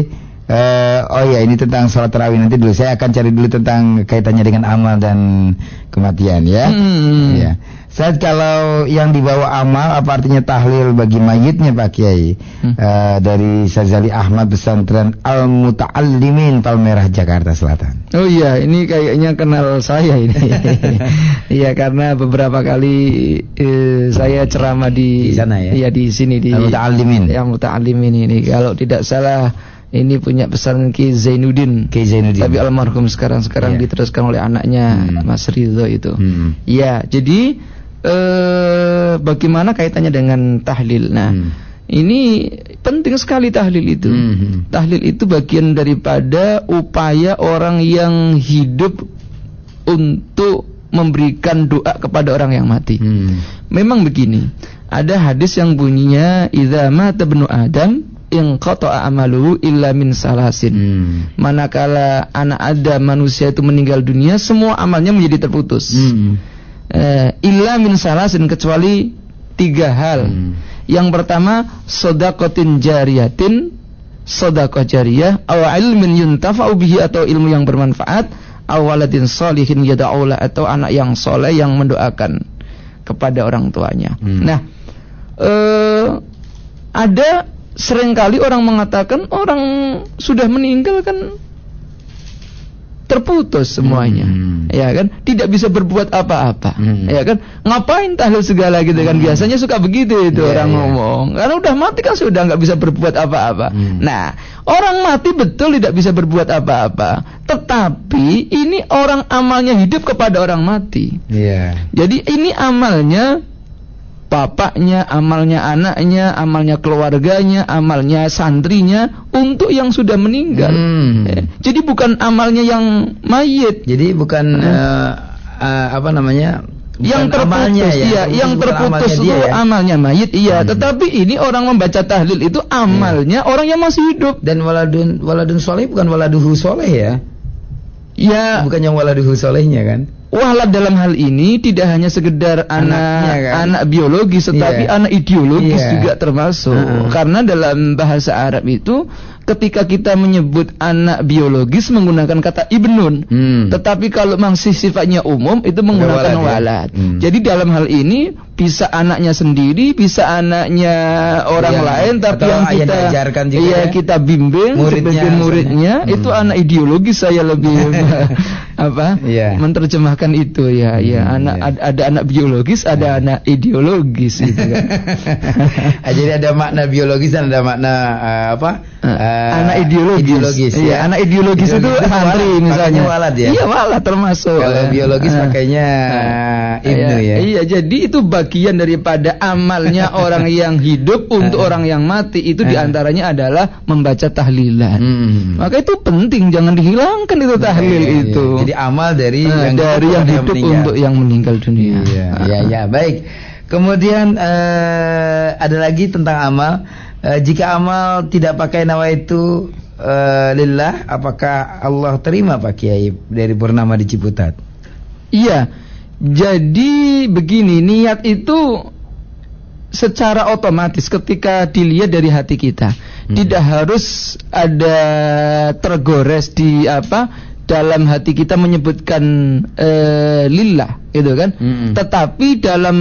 [SPEAKER 2] Eh, oh ya ini tentang sholat tarawih nanti dulu saya akan cari dulu tentang kaitannya dengan amal dan kematian ya.
[SPEAKER 1] Hmm.
[SPEAKER 2] Ya. Saat kalau yang dibawa amal apa artinya tahlil bagi mayitnya Pak Kiai?
[SPEAKER 1] Hmm.
[SPEAKER 2] Eh, dari Sazali Ahmad pesantren Al Muta'allimin Palmerah Jakarta Selatan.
[SPEAKER 1] Oh iya, ini kayaknya kenal saya ini. Iya, karena beberapa kali eh, saya ceramah di
[SPEAKER 2] Di sana ya?
[SPEAKER 1] Iya, di sini di
[SPEAKER 2] Al-Muta'allimin.
[SPEAKER 1] Yang Muta'allimin ini. Kalau tidak salah ini punya pesan Ki Zainuddin.
[SPEAKER 2] Ki Zainuddin.
[SPEAKER 1] Tapi almarhum sekarang sekarang
[SPEAKER 2] Iya.
[SPEAKER 1] diteruskan oleh anaknya
[SPEAKER 2] Hmm.
[SPEAKER 1] Mas Ridho itu.
[SPEAKER 2] Hmm.
[SPEAKER 1] Iya, jadi eh bagaimana kaitannya dengan tahlil? Nah,
[SPEAKER 2] Hmm.
[SPEAKER 1] ini penting sekali tahlil itu.
[SPEAKER 2] Hmm.
[SPEAKER 1] Tahlil itu bagian daripada upaya orang yang hidup untuk memberikan doa kepada orang yang mati.
[SPEAKER 2] Hmm.
[SPEAKER 1] Memang begini, ada hadis yang bunyinya idza mata ibnu adam inqata'a amaluhu illa min salasin.
[SPEAKER 2] Hmm.
[SPEAKER 1] Manakala anak Adam manusia itu meninggal dunia, semua amalnya menjadi terputus.
[SPEAKER 2] Hmm.
[SPEAKER 1] Eh, illa min salasin kecuali tiga hal.
[SPEAKER 2] Hmm.
[SPEAKER 1] Yang pertama, sodakotin jariyatin, sodakoh jariyah, aw ilmin yuntafa'u bihi atau ilmu yang bermanfaat, awaladin solihin yada'ula atau anak yang soleh yang mendoakan kepada orang tuanya.
[SPEAKER 2] Hmm.
[SPEAKER 1] Nah, eh, ada sering kali orang mengatakan orang sudah meninggal kan terputus semuanya.
[SPEAKER 2] Hmm.
[SPEAKER 1] Ya kan? Tidak bisa berbuat apa-apa.
[SPEAKER 2] Hmm.
[SPEAKER 1] Ya kan? Ngapain tahlil segala gitu kan? Biasanya suka begitu itu
[SPEAKER 2] Iya,
[SPEAKER 1] orang
[SPEAKER 2] iya.
[SPEAKER 1] ngomong. Karena udah mati kan sudah nggak bisa berbuat apa-apa.
[SPEAKER 2] Hmm.
[SPEAKER 1] Nah, orang mati betul tidak bisa berbuat apa-apa. Tetapi ini orang amalnya hidup kepada orang mati.
[SPEAKER 2] Iya.
[SPEAKER 1] Jadi ini amalnya bapaknya, amalnya anaknya, amalnya keluarganya, amalnya santrinya untuk yang sudah meninggal.
[SPEAKER 2] Hmm.
[SPEAKER 1] Eh, Jadi bukan amalnya yang mayit.
[SPEAKER 2] Jadi bukan eh, eh, apa namanya? bukan
[SPEAKER 1] yang terputus
[SPEAKER 2] amalnya ya,
[SPEAKER 1] iya, yang terputus
[SPEAKER 2] amalnya
[SPEAKER 1] itu
[SPEAKER 2] dia ya.
[SPEAKER 1] amalnya mayit iya,
[SPEAKER 2] Hmm.
[SPEAKER 1] tetapi ini orang membaca tahlil itu amalnya orang yang masih hidup.
[SPEAKER 2] Dan waladun waladun soleh bukan waladuhu soleh ya?
[SPEAKER 1] Ya,
[SPEAKER 2] Bukan yang waladuhu solehnya kan?
[SPEAKER 1] Walad dalam hal ini tidak hanya sekedar
[SPEAKER 2] Anaknya,
[SPEAKER 1] anak
[SPEAKER 2] kan?
[SPEAKER 1] anak biologis tetapi
[SPEAKER 2] Iya.
[SPEAKER 1] anak ideologis
[SPEAKER 2] Iya.
[SPEAKER 1] juga termasuk.
[SPEAKER 2] Heeh.
[SPEAKER 1] Karena dalam bahasa Arab itu ketika kita menyebut anak biologis menggunakan kata ibnun.
[SPEAKER 2] Hmm.
[SPEAKER 1] Tetapi kalau masih sifatnya umum itu menggunakan
[SPEAKER 2] walad, ya?
[SPEAKER 1] walad.
[SPEAKER 2] Hmm.
[SPEAKER 1] Jadi dalam hal ini bisa anaknya sendiri, bisa anaknya orang
[SPEAKER 2] Yang-
[SPEAKER 1] lain tapi yang kita
[SPEAKER 2] juga
[SPEAKER 1] iya,
[SPEAKER 2] ya?
[SPEAKER 1] kita bimbing
[SPEAKER 2] Muridnya
[SPEAKER 1] sebagai muridnya
[SPEAKER 2] misalnya.
[SPEAKER 1] itu
[SPEAKER 2] Hmm.
[SPEAKER 1] anak ideologis saya lebih apa?
[SPEAKER 2] Iya.
[SPEAKER 1] menerjemahkan itu ya, ya
[SPEAKER 2] Hmm,
[SPEAKER 1] anak
[SPEAKER 2] iya.
[SPEAKER 1] ada, ada anak biologis, ada anak ideologis gitu kan.
[SPEAKER 2] Ah, Jadi ada makna biologis dan ada makna eh, apa?
[SPEAKER 1] Eh, anak ideologis.
[SPEAKER 2] ideologis,
[SPEAKER 1] Iya,
[SPEAKER 2] ya.
[SPEAKER 1] anak ideologis, itu
[SPEAKER 2] Ideologis
[SPEAKER 1] santri
[SPEAKER 2] walad,
[SPEAKER 1] misalnya.
[SPEAKER 2] walad ya.
[SPEAKER 1] Iya, walad termasuk.
[SPEAKER 2] Kalau biologis
[SPEAKER 1] eh,
[SPEAKER 2] pakainya
[SPEAKER 1] eh,
[SPEAKER 2] ibnu
[SPEAKER 1] iya,
[SPEAKER 2] ya.
[SPEAKER 1] Iya, jadi itu bagian daripada amalnya orang yang hidup untuk orang yang mati itu
[SPEAKER 2] Eh.
[SPEAKER 1] di antaranya adalah membaca tahlilan.
[SPEAKER 2] Hmm.
[SPEAKER 1] Maka itu penting, jangan dihilangkan itu tahlil
[SPEAKER 2] Iya,
[SPEAKER 1] itu.
[SPEAKER 2] iya. Jadi amal dari
[SPEAKER 1] Eh,
[SPEAKER 2] yang
[SPEAKER 1] dari yang hidup
[SPEAKER 2] meninggal.
[SPEAKER 1] untuk yang meninggal dunia.
[SPEAKER 2] Iya, iya, iya, baik. Kemudian eh, ada lagi tentang amal. Eh, jika amal tidak pakai nawa itu eh, lillah, apakah Allah terima Pak Kiai dari Purnama di Ciputat?
[SPEAKER 1] Iya. Jadi begini, niat itu secara otomatis ketika dilihat dari hati kita, tidak harus ada tergores di apa dalam hati kita menyebutkan eh, lillah gitu kan.
[SPEAKER 2] Mm-mm.
[SPEAKER 1] Tetapi dalam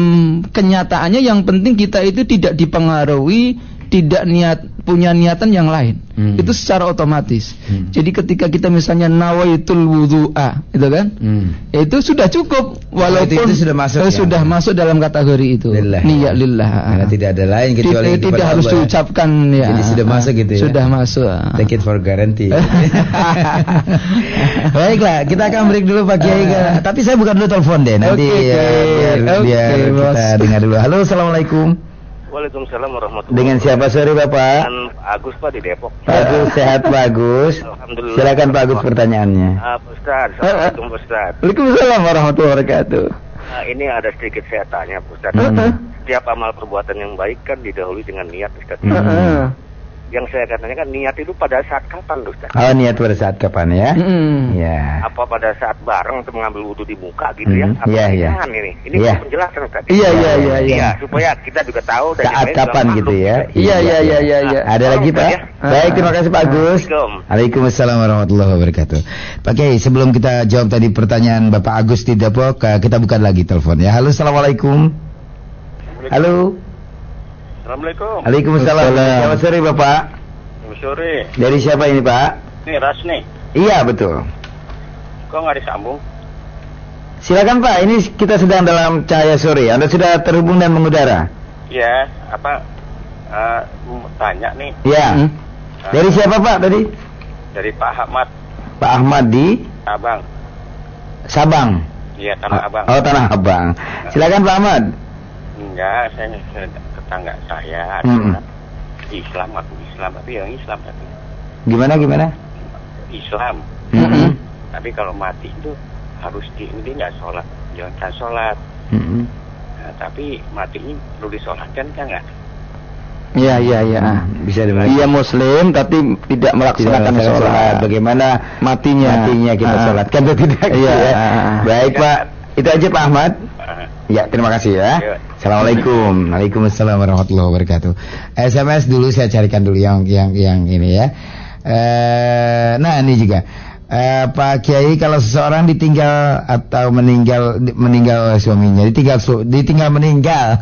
[SPEAKER 1] kenyataannya yang penting kita itu tidak dipengaruhi tidak niat punya niatan yang lain.
[SPEAKER 2] Hmm.
[SPEAKER 1] Itu secara otomatis.
[SPEAKER 2] Hmm.
[SPEAKER 1] Jadi ketika kita misalnya nawaitul wudhu'a, itu kan?
[SPEAKER 2] Hmm.
[SPEAKER 1] Itu sudah cukup walaupun
[SPEAKER 2] itu sudah masuk
[SPEAKER 1] eh,
[SPEAKER 2] ya?
[SPEAKER 1] sudah masuk dalam kategori itu. Niat lillah.
[SPEAKER 2] Karena tidak ada lain kecuali
[SPEAKER 1] tidak, tidak harus
[SPEAKER 2] Allah.
[SPEAKER 1] diucapkan ya.
[SPEAKER 2] Jadi sudah masuk gitu ya?
[SPEAKER 1] Sudah masuk.
[SPEAKER 2] Take it for guarantee. Baiklah, kita akan break dulu Pak Kiai. Tapi saya bukan dulu telepon deh. Nanti
[SPEAKER 1] Oke,
[SPEAKER 2] ya, biar,
[SPEAKER 1] oke,
[SPEAKER 2] biar kita dengar dulu. Halo, assalamualaikum.
[SPEAKER 5] Waalaikumsalam warahmatullahi
[SPEAKER 2] Dengan siapa sore Bapak?
[SPEAKER 5] Dengan Agus Pak di Depok.
[SPEAKER 2] Pak Agus sehat Pak Agus.
[SPEAKER 5] Alhamdulillah.
[SPEAKER 2] Silakan Pak Agus pertanyaannya.
[SPEAKER 5] Pak Ustaz, Assalamualaikum Pak Ustaz.
[SPEAKER 2] Waalaikumsalam warahmatullahi wabarakatuh.
[SPEAKER 5] Nah, ini ada sedikit saya tanya Pak Ustaz.
[SPEAKER 2] Hmm.
[SPEAKER 5] Setiap amal perbuatan yang baik kan didahului dengan niat Ustaz.
[SPEAKER 2] Hmm.
[SPEAKER 1] Heeh.
[SPEAKER 5] Yang saya katanya kan niat itu pada saat kapan Ustaz?
[SPEAKER 2] Oh niat pada saat kapan ya?
[SPEAKER 1] Mm-mm.
[SPEAKER 2] Ya.
[SPEAKER 5] Apa pada saat bareng untuk mengambil wudhu di muka gitu ya?
[SPEAKER 2] Hmm,
[SPEAKER 5] Apa
[SPEAKER 2] iya, iya.
[SPEAKER 5] pernikahan ini? Ini
[SPEAKER 2] Iya.
[SPEAKER 5] perlu penjelasan Ustaz.
[SPEAKER 1] Iya, iya, iya, iya.
[SPEAKER 5] supaya kita juga tahu dan
[SPEAKER 2] Saat kapan gitu ya?
[SPEAKER 1] Iya, iya, iya, iya, iya.
[SPEAKER 2] Ada
[SPEAKER 5] Tolong,
[SPEAKER 2] lagi Pak?
[SPEAKER 5] ya.
[SPEAKER 2] Baik, terima kasih Pak Agus.
[SPEAKER 5] Assalamualaikum.
[SPEAKER 2] Waalaikumsalam warahmatullahi wabarakatuh. Pak Kiai, sebelum kita jawab tadi pertanyaan Bapak Agus di Depok, eh, kita buka lagi telepon ya. Halo, assalamualaikum. Halo.
[SPEAKER 5] Assalamualaikum.
[SPEAKER 2] Waalaikumsalam. Selamat sore Bapak.
[SPEAKER 5] Sore.
[SPEAKER 2] Dari siapa ini Pak?
[SPEAKER 5] Ini Ras nih.
[SPEAKER 2] Iya betul.
[SPEAKER 5] Kok nggak disambung?
[SPEAKER 2] Silakan Pak, ini kita sedang dalam cahaya sore. Anda sudah terhubung dan mengudara.
[SPEAKER 5] Ya, apa eh, mau tanya nih
[SPEAKER 2] Ya.
[SPEAKER 1] Hmm.
[SPEAKER 2] Dari siapa Pak tadi?
[SPEAKER 5] dari Pak Ahmad
[SPEAKER 2] Pak Ahmad di
[SPEAKER 5] Abang.
[SPEAKER 2] Sabang.
[SPEAKER 5] Iya, Tanah Abang.
[SPEAKER 2] Oh, Tanah Abang. Silakan Pak Ahmad.
[SPEAKER 5] Enggak, saya saya- tetangga saya
[SPEAKER 2] Mm-mm.
[SPEAKER 5] ada Islam aku Islam tapi yang Islam tapi
[SPEAKER 2] Gimana gimana?
[SPEAKER 5] Islam.
[SPEAKER 2] Mm-mm.
[SPEAKER 5] Tapi kalau mati itu harus di ini nggak sholat, jangan sholat.
[SPEAKER 2] Mm-mm.
[SPEAKER 5] Nah, tapi mati ini perlu disolatkan kan nggak?
[SPEAKER 1] Iya, iya, iya.
[SPEAKER 2] Bisa dimulai.
[SPEAKER 1] Dia muslim tapi tidak melaksanakan
[SPEAKER 2] Tidak melaksanakan
[SPEAKER 1] sholat.
[SPEAKER 2] Bagaimana
[SPEAKER 1] Matinya.
[SPEAKER 2] matinya kita
[SPEAKER 1] Ah.
[SPEAKER 2] sholatkan atau tidak?
[SPEAKER 1] Iya.
[SPEAKER 2] ya. Baik Pak. Itu aja Pak Ahmad. Ya, terima kasih ya.
[SPEAKER 5] Iya.
[SPEAKER 2] Assalamualaikum. Waalaikumsalam warahmatullahi wabarakatuh. SMS dulu saya carikan dulu yang yang yang ini ya. Eh, nah ini juga. Eh, Pak Kiai kalau seseorang ditinggal atau meninggal meninggal oleh suaminya, ditinggal su- ditinggal meninggal,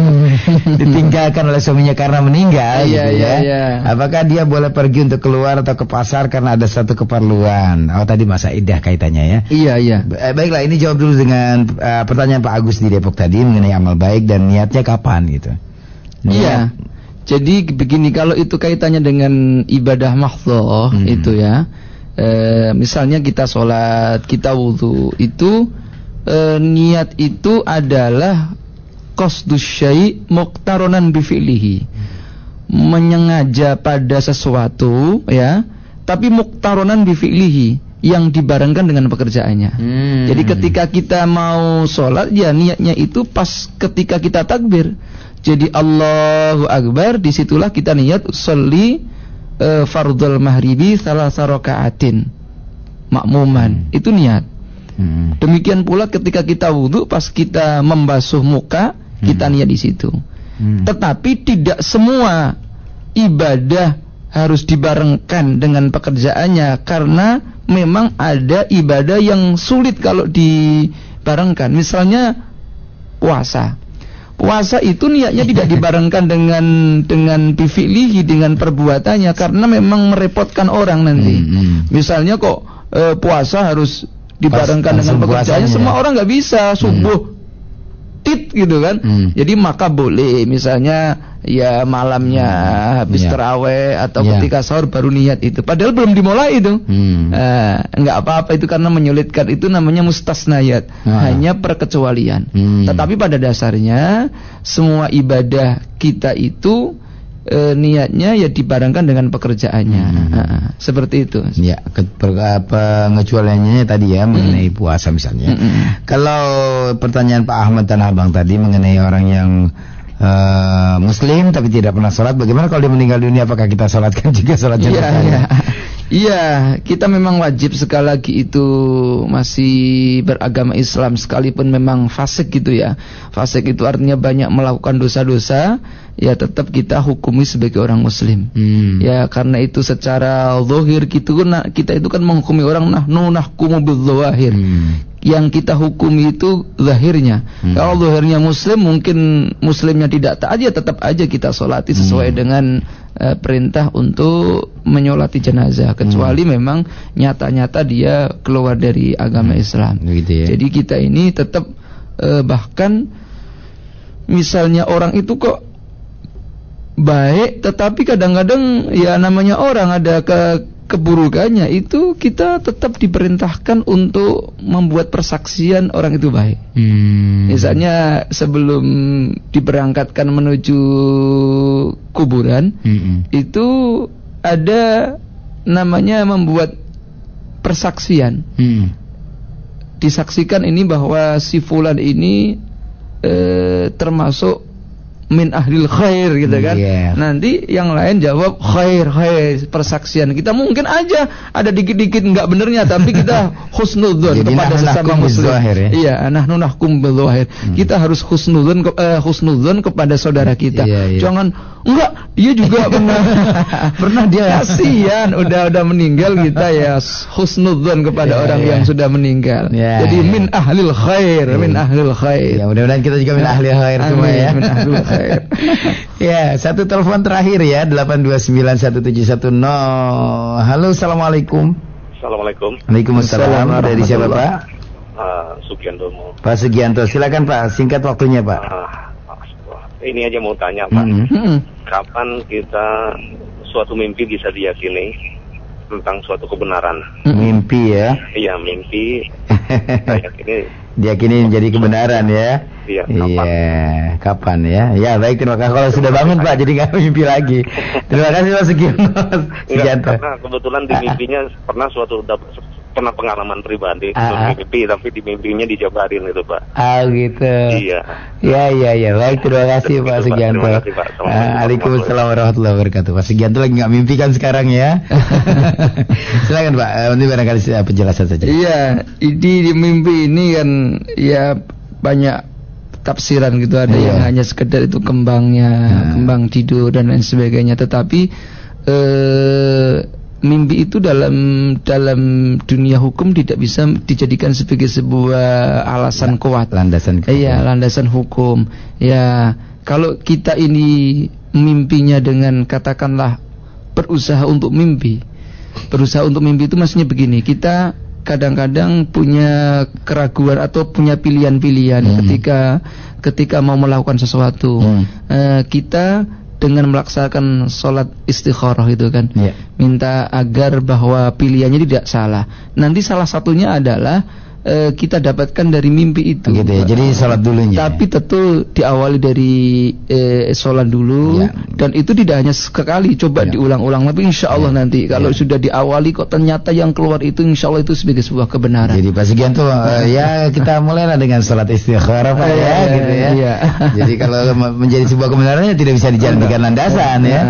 [SPEAKER 2] ditinggalkan oleh suaminya karena meninggal,
[SPEAKER 1] Iya,
[SPEAKER 2] gitu
[SPEAKER 1] iya,
[SPEAKER 2] ya.
[SPEAKER 1] iya.
[SPEAKER 2] Apakah dia boleh pergi untuk keluar atau ke pasar karena ada satu keperluan? Oh tadi masa idah kaitannya ya.
[SPEAKER 1] Iya, iya.
[SPEAKER 2] Eh, Baiklah, ini jawab dulu dengan eh, pertanyaan Pak Agus di Depok tadi mengenai amal baik dan niatnya kapan gitu.
[SPEAKER 1] Iya. Jadi begini kalau itu kaitannya dengan ibadah mahdhah
[SPEAKER 2] Hmm.
[SPEAKER 1] itu ya. Eh, misalnya kita sholat, kita wudhu itu eh, niat itu adalah qasdus syai' muqtaronan bifi'lihi. Menyengaja pada sesuatu ya, tapi muqtaronan bifi'lihi yang dibarengkan dengan pekerjaannya.
[SPEAKER 2] Hmm.
[SPEAKER 1] Jadi ketika kita mau sholat ya niatnya itu pas ketika kita takbir. Jadi Allahu Akbar di situlah kita niat sholli eh, fardul mahribi salah sarokaatin makmuman itu niat.
[SPEAKER 2] Hmm.
[SPEAKER 1] Demikian pula ketika kita wudhu pas kita membasuh muka kita niat di situ.
[SPEAKER 2] Hmm.
[SPEAKER 1] Tetapi tidak semua ibadah harus dibarengkan dengan pekerjaannya karena memang ada ibadah yang sulit kalau dibarengkan. Misalnya puasa. Puasa itu niatnya tidak dibarengkan dengan dengan bifilihi dengan perbuatannya karena memang merepotkan orang nanti.
[SPEAKER 2] Hmm, hmm.
[SPEAKER 1] Misalnya kok eh, puasa harus dibarengkan
[SPEAKER 2] Pas-
[SPEAKER 1] dengan pekerjaannya semua
[SPEAKER 2] ya.
[SPEAKER 1] orang nggak bisa subuh tit gitu kan.
[SPEAKER 2] Hmm.
[SPEAKER 1] Jadi maka boleh misalnya ya malamnya habis
[SPEAKER 2] Ya.
[SPEAKER 1] terawih atau
[SPEAKER 2] Ya.
[SPEAKER 1] ketika sahur baru niat itu. Padahal belum dimulai itu.
[SPEAKER 2] Hmm.
[SPEAKER 1] Eh, nggak apa-apa itu karena menyulitkan itu namanya mustasnayat,
[SPEAKER 2] Ah.
[SPEAKER 1] hanya perkecualian.
[SPEAKER 2] Hmm.
[SPEAKER 1] Tetapi pada dasarnya semua ibadah kita itu eh, niatnya ya dibarengkan dengan pekerjaannya.
[SPEAKER 2] Hmm.
[SPEAKER 1] Ah, seperti itu.
[SPEAKER 2] Ya, ke, per, pengecualiannya tadi ya mengenai puasa misalnya.
[SPEAKER 1] Mm-mm.
[SPEAKER 2] Kalau pertanyaan Pak Ahmad Tanah Abang tadi mengenai orang yang eh, Muslim tapi tidak pernah sholat, bagaimana kalau dia meninggal dunia? Apakah kita sholatkan juga sholat
[SPEAKER 1] Iya,
[SPEAKER 2] jenazah?
[SPEAKER 1] iya. Iya, kita memang wajib sekali lagi itu masih beragama Islam sekalipun memang fasik gitu ya. Fasik itu artinya banyak melakukan dosa-dosa, ya tetap kita hukumi sebagai orang muslim.
[SPEAKER 2] Hmm.
[SPEAKER 1] Ya karena itu secara zahir gitu kita itu kan menghukumi orang nahnu nahkumu bil zawahir.
[SPEAKER 2] Hmm.
[SPEAKER 1] Yang kita hukumi itu zahirnya.
[SPEAKER 2] Hmm.
[SPEAKER 1] Kalau zahirnya muslim mungkin muslimnya tidak taat ya tetap aja kita solati sesuai
[SPEAKER 2] Hmm.
[SPEAKER 1] dengan eh, perintah untuk menyolati jenazah kecuali
[SPEAKER 2] Hmm.
[SPEAKER 1] memang nyata-nyata dia keluar dari agama Islam.
[SPEAKER 2] Begitu ya.
[SPEAKER 1] Jadi kita ini tetap eh, bahkan misalnya orang itu kok baik tetapi kadang-kadang ya namanya orang ada ke keburukannya itu kita tetap diperintahkan untuk membuat persaksian orang itu baik.
[SPEAKER 2] Hmm.
[SPEAKER 1] Misalnya sebelum diberangkatkan menuju kuburan
[SPEAKER 2] Mm-mm.
[SPEAKER 1] itu ada namanya membuat persaksian.
[SPEAKER 2] Mm-mm.
[SPEAKER 1] Disaksikan ini bahwa si fulan ini eh, termasuk min ahlil khair gitu kan.
[SPEAKER 2] Iya.
[SPEAKER 1] Nanti yang lain jawab khair khair persaksian. Kita mungkin aja ada dikit-dikit nggak benernya tapi kita husnudzon kepada sesama muslim.
[SPEAKER 2] ya?
[SPEAKER 1] Iya, nahnu nahkum bidzahir. Kita harus husnudzon ke, eh, husnudzon kepada saudara kita.
[SPEAKER 2] Iya, iya.
[SPEAKER 1] Jangan enggak dia juga pernah pernah dia kasihan udah udah meninggal kita ya husnudzon kepada
[SPEAKER 2] Iya,
[SPEAKER 1] orang
[SPEAKER 2] iya.
[SPEAKER 1] yang sudah meninggal.
[SPEAKER 2] Iya,
[SPEAKER 1] Jadi
[SPEAKER 2] iya.
[SPEAKER 1] min ahlil khair, min ahlil khair.
[SPEAKER 2] Ya mudah-mudahan kita juga min ahli khair semua ya.
[SPEAKER 1] min khair.
[SPEAKER 2] ya, satu telepon terakhir ya 8291710. Halo, Assalamualaikum.
[SPEAKER 5] Assalamualaikum.
[SPEAKER 2] Waalaikumsalam. Dari siapa, Pak?
[SPEAKER 5] Uh, Sugianto mau.
[SPEAKER 2] Pak Sugianto. Silakan, Pak. Singkat waktunya, Pak.
[SPEAKER 5] Ah, ini aja mau tanya Pak.
[SPEAKER 2] Mm-mm.
[SPEAKER 1] Hmm.
[SPEAKER 5] Kapan kita suatu mimpi bisa diyakini tentang suatu kebenaran?
[SPEAKER 2] Mimpi ya.
[SPEAKER 5] Iya mimpi. Saya yakini.
[SPEAKER 2] Diyakini menjadi kebenaran ya.
[SPEAKER 5] Iya, kapan?
[SPEAKER 2] Iya, kapan ya? Ya, baik terima kasih. Kalau sudah bangun Pak, jadi nggak mimpi lagi. Terima kasih.
[SPEAKER 5] Enggak,
[SPEAKER 2] Sugianto.
[SPEAKER 5] karena kebetulan di mimpinya pernah suatu dap- pernah pengalaman pribadi
[SPEAKER 2] Ah, ah.
[SPEAKER 5] mimpi tapi di mimpinya dijabarin itu Pak.
[SPEAKER 2] Ah gitu.
[SPEAKER 5] Iya.
[SPEAKER 2] Ya ya ya baik terima kasih Pak. Sugianto.
[SPEAKER 5] Terima kasih, Pak. Assalamualaikum
[SPEAKER 2] Ah, Waalaikumsalam warahmatullahi wabarakatuh. Pak Sugianto lagi nggak mimpi kan sekarang ya. Silakan Pak, Eh, ini barangkali penjelasan saja.
[SPEAKER 1] Iya, ini di mimpi ini kan ya banyak tafsiran gitu ada
[SPEAKER 2] Iya.
[SPEAKER 1] yang hanya sekedar itu kembangnya,
[SPEAKER 2] Nah.
[SPEAKER 1] kembang tidur dan lain sebagainya. Tetapi eh, mimpi itu dalam dalam dunia hukum tidak bisa dijadikan sebagai sebuah alasan kuat.
[SPEAKER 2] Landasan
[SPEAKER 1] Iya, landasan hukum. Ya, kalau kita ini mimpinya dengan katakanlah berusaha untuk mimpi. Berusaha untuk mimpi itu maksudnya begini, kita kadang-kadang punya keraguan atau punya pilihan-pilihan
[SPEAKER 2] Hmm.
[SPEAKER 1] ketika ketika mau melakukan sesuatu.
[SPEAKER 2] Hmm.
[SPEAKER 1] Eh, kita dengan melaksanakan sholat istikharah itu kan
[SPEAKER 2] Iya.
[SPEAKER 1] minta agar bahwa pilihannya tidak salah. Nanti salah satunya adalah eh, kita dapatkan dari mimpi itu.
[SPEAKER 2] Gitu ya. Jadi sholat dulunya.
[SPEAKER 1] Tapi tentu diawali dari eh, sholat dulu
[SPEAKER 2] Ya.
[SPEAKER 1] dan itu tidak hanya sekali coba
[SPEAKER 2] Ya.
[SPEAKER 1] diulang-ulang tapi insya Allah
[SPEAKER 2] Ya.
[SPEAKER 1] nanti kalau
[SPEAKER 2] Ya.
[SPEAKER 1] sudah diawali kok ternyata yang keluar itu insya Allah itu sebagai sebuah kebenaran.
[SPEAKER 2] Jadi Pak Sugianto eh, ya kita mulailah dengan sholat istikharah Pak ya,
[SPEAKER 1] Iya,
[SPEAKER 2] gitu ya.
[SPEAKER 1] iya.
[SPEAKER 2] Jadi kalau me- menjadi sebuah kebenaran ya tidak bisa dijadikan landasan ya.
[SPEAKER 1] Iya.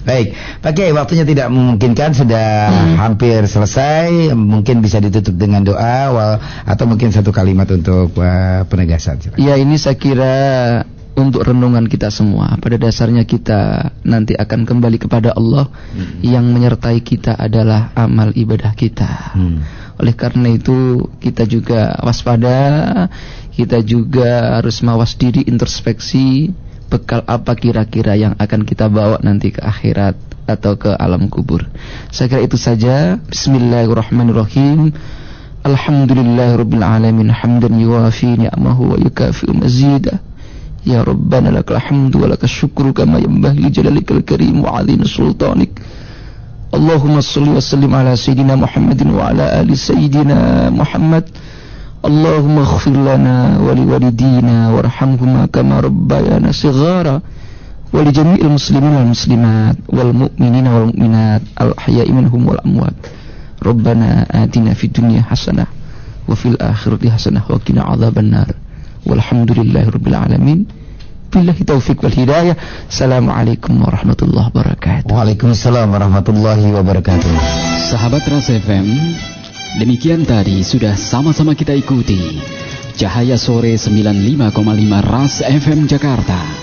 [SPEAKER 2] Baik, Pak Kiai waktunya tidak memungkinkan sudah
[SPEAKER 1] Hmm.
[SPEAKER 2] hampir selesai. Mungkin bisa ditutup dengan doa. Wa atau mungkin satu kalimat untuk uh, penegasan.
[SPEAKER 1] Ya ini saya kira untuk renungan kita semua. Pada dasarnya kita nanti akan kembali kepada Allah hmm. yang menyertai kita adalah amal ibadah kita. Hmm. Oleh karena itu kita juga waspada, kita juga harus mawas diri introspeksi bekal apa kira-kira yang akan kita bawa nanti ke akhirat atau ke alam kubur. Saya kira itu saja. Bismillahirrahmanirrahim. الحمد لله رب العالمين حمدا يوافي نعمه ويكافئ مزيدا يا ربنا لك الحمد ولك الشكر كما ينبغي لجلالك الكريم وعظيم سلطانك. اللهم صل وسلم على سيدنا محمد وعلى آل سيدنا محمد. اللهم اغفر لنا ولوالدينا وارحمهما كما ربيانا صغارا. ولجميع المسلمين والمسلمات والمؤمنين والمؤمنات الأحياء منهم والأموات. Rabbana atina fid dunya hasanah wa fil akhirati hasanah wa qina adzaban nar. Walhamdulillahirabbil alamin. Billahi taufik wal hidayah. Assalamualaikum warahmatullahi wabarakatuh.
[SPEAKER 2] Waalaikumsalam warahmatullahi wabarakatuh.
[SPEAKER 6] Sahabat Ras FM, demikian tadi sudah sama-sama kita ikuti Cahaya Sore 95,5 Ras FM Jakarta.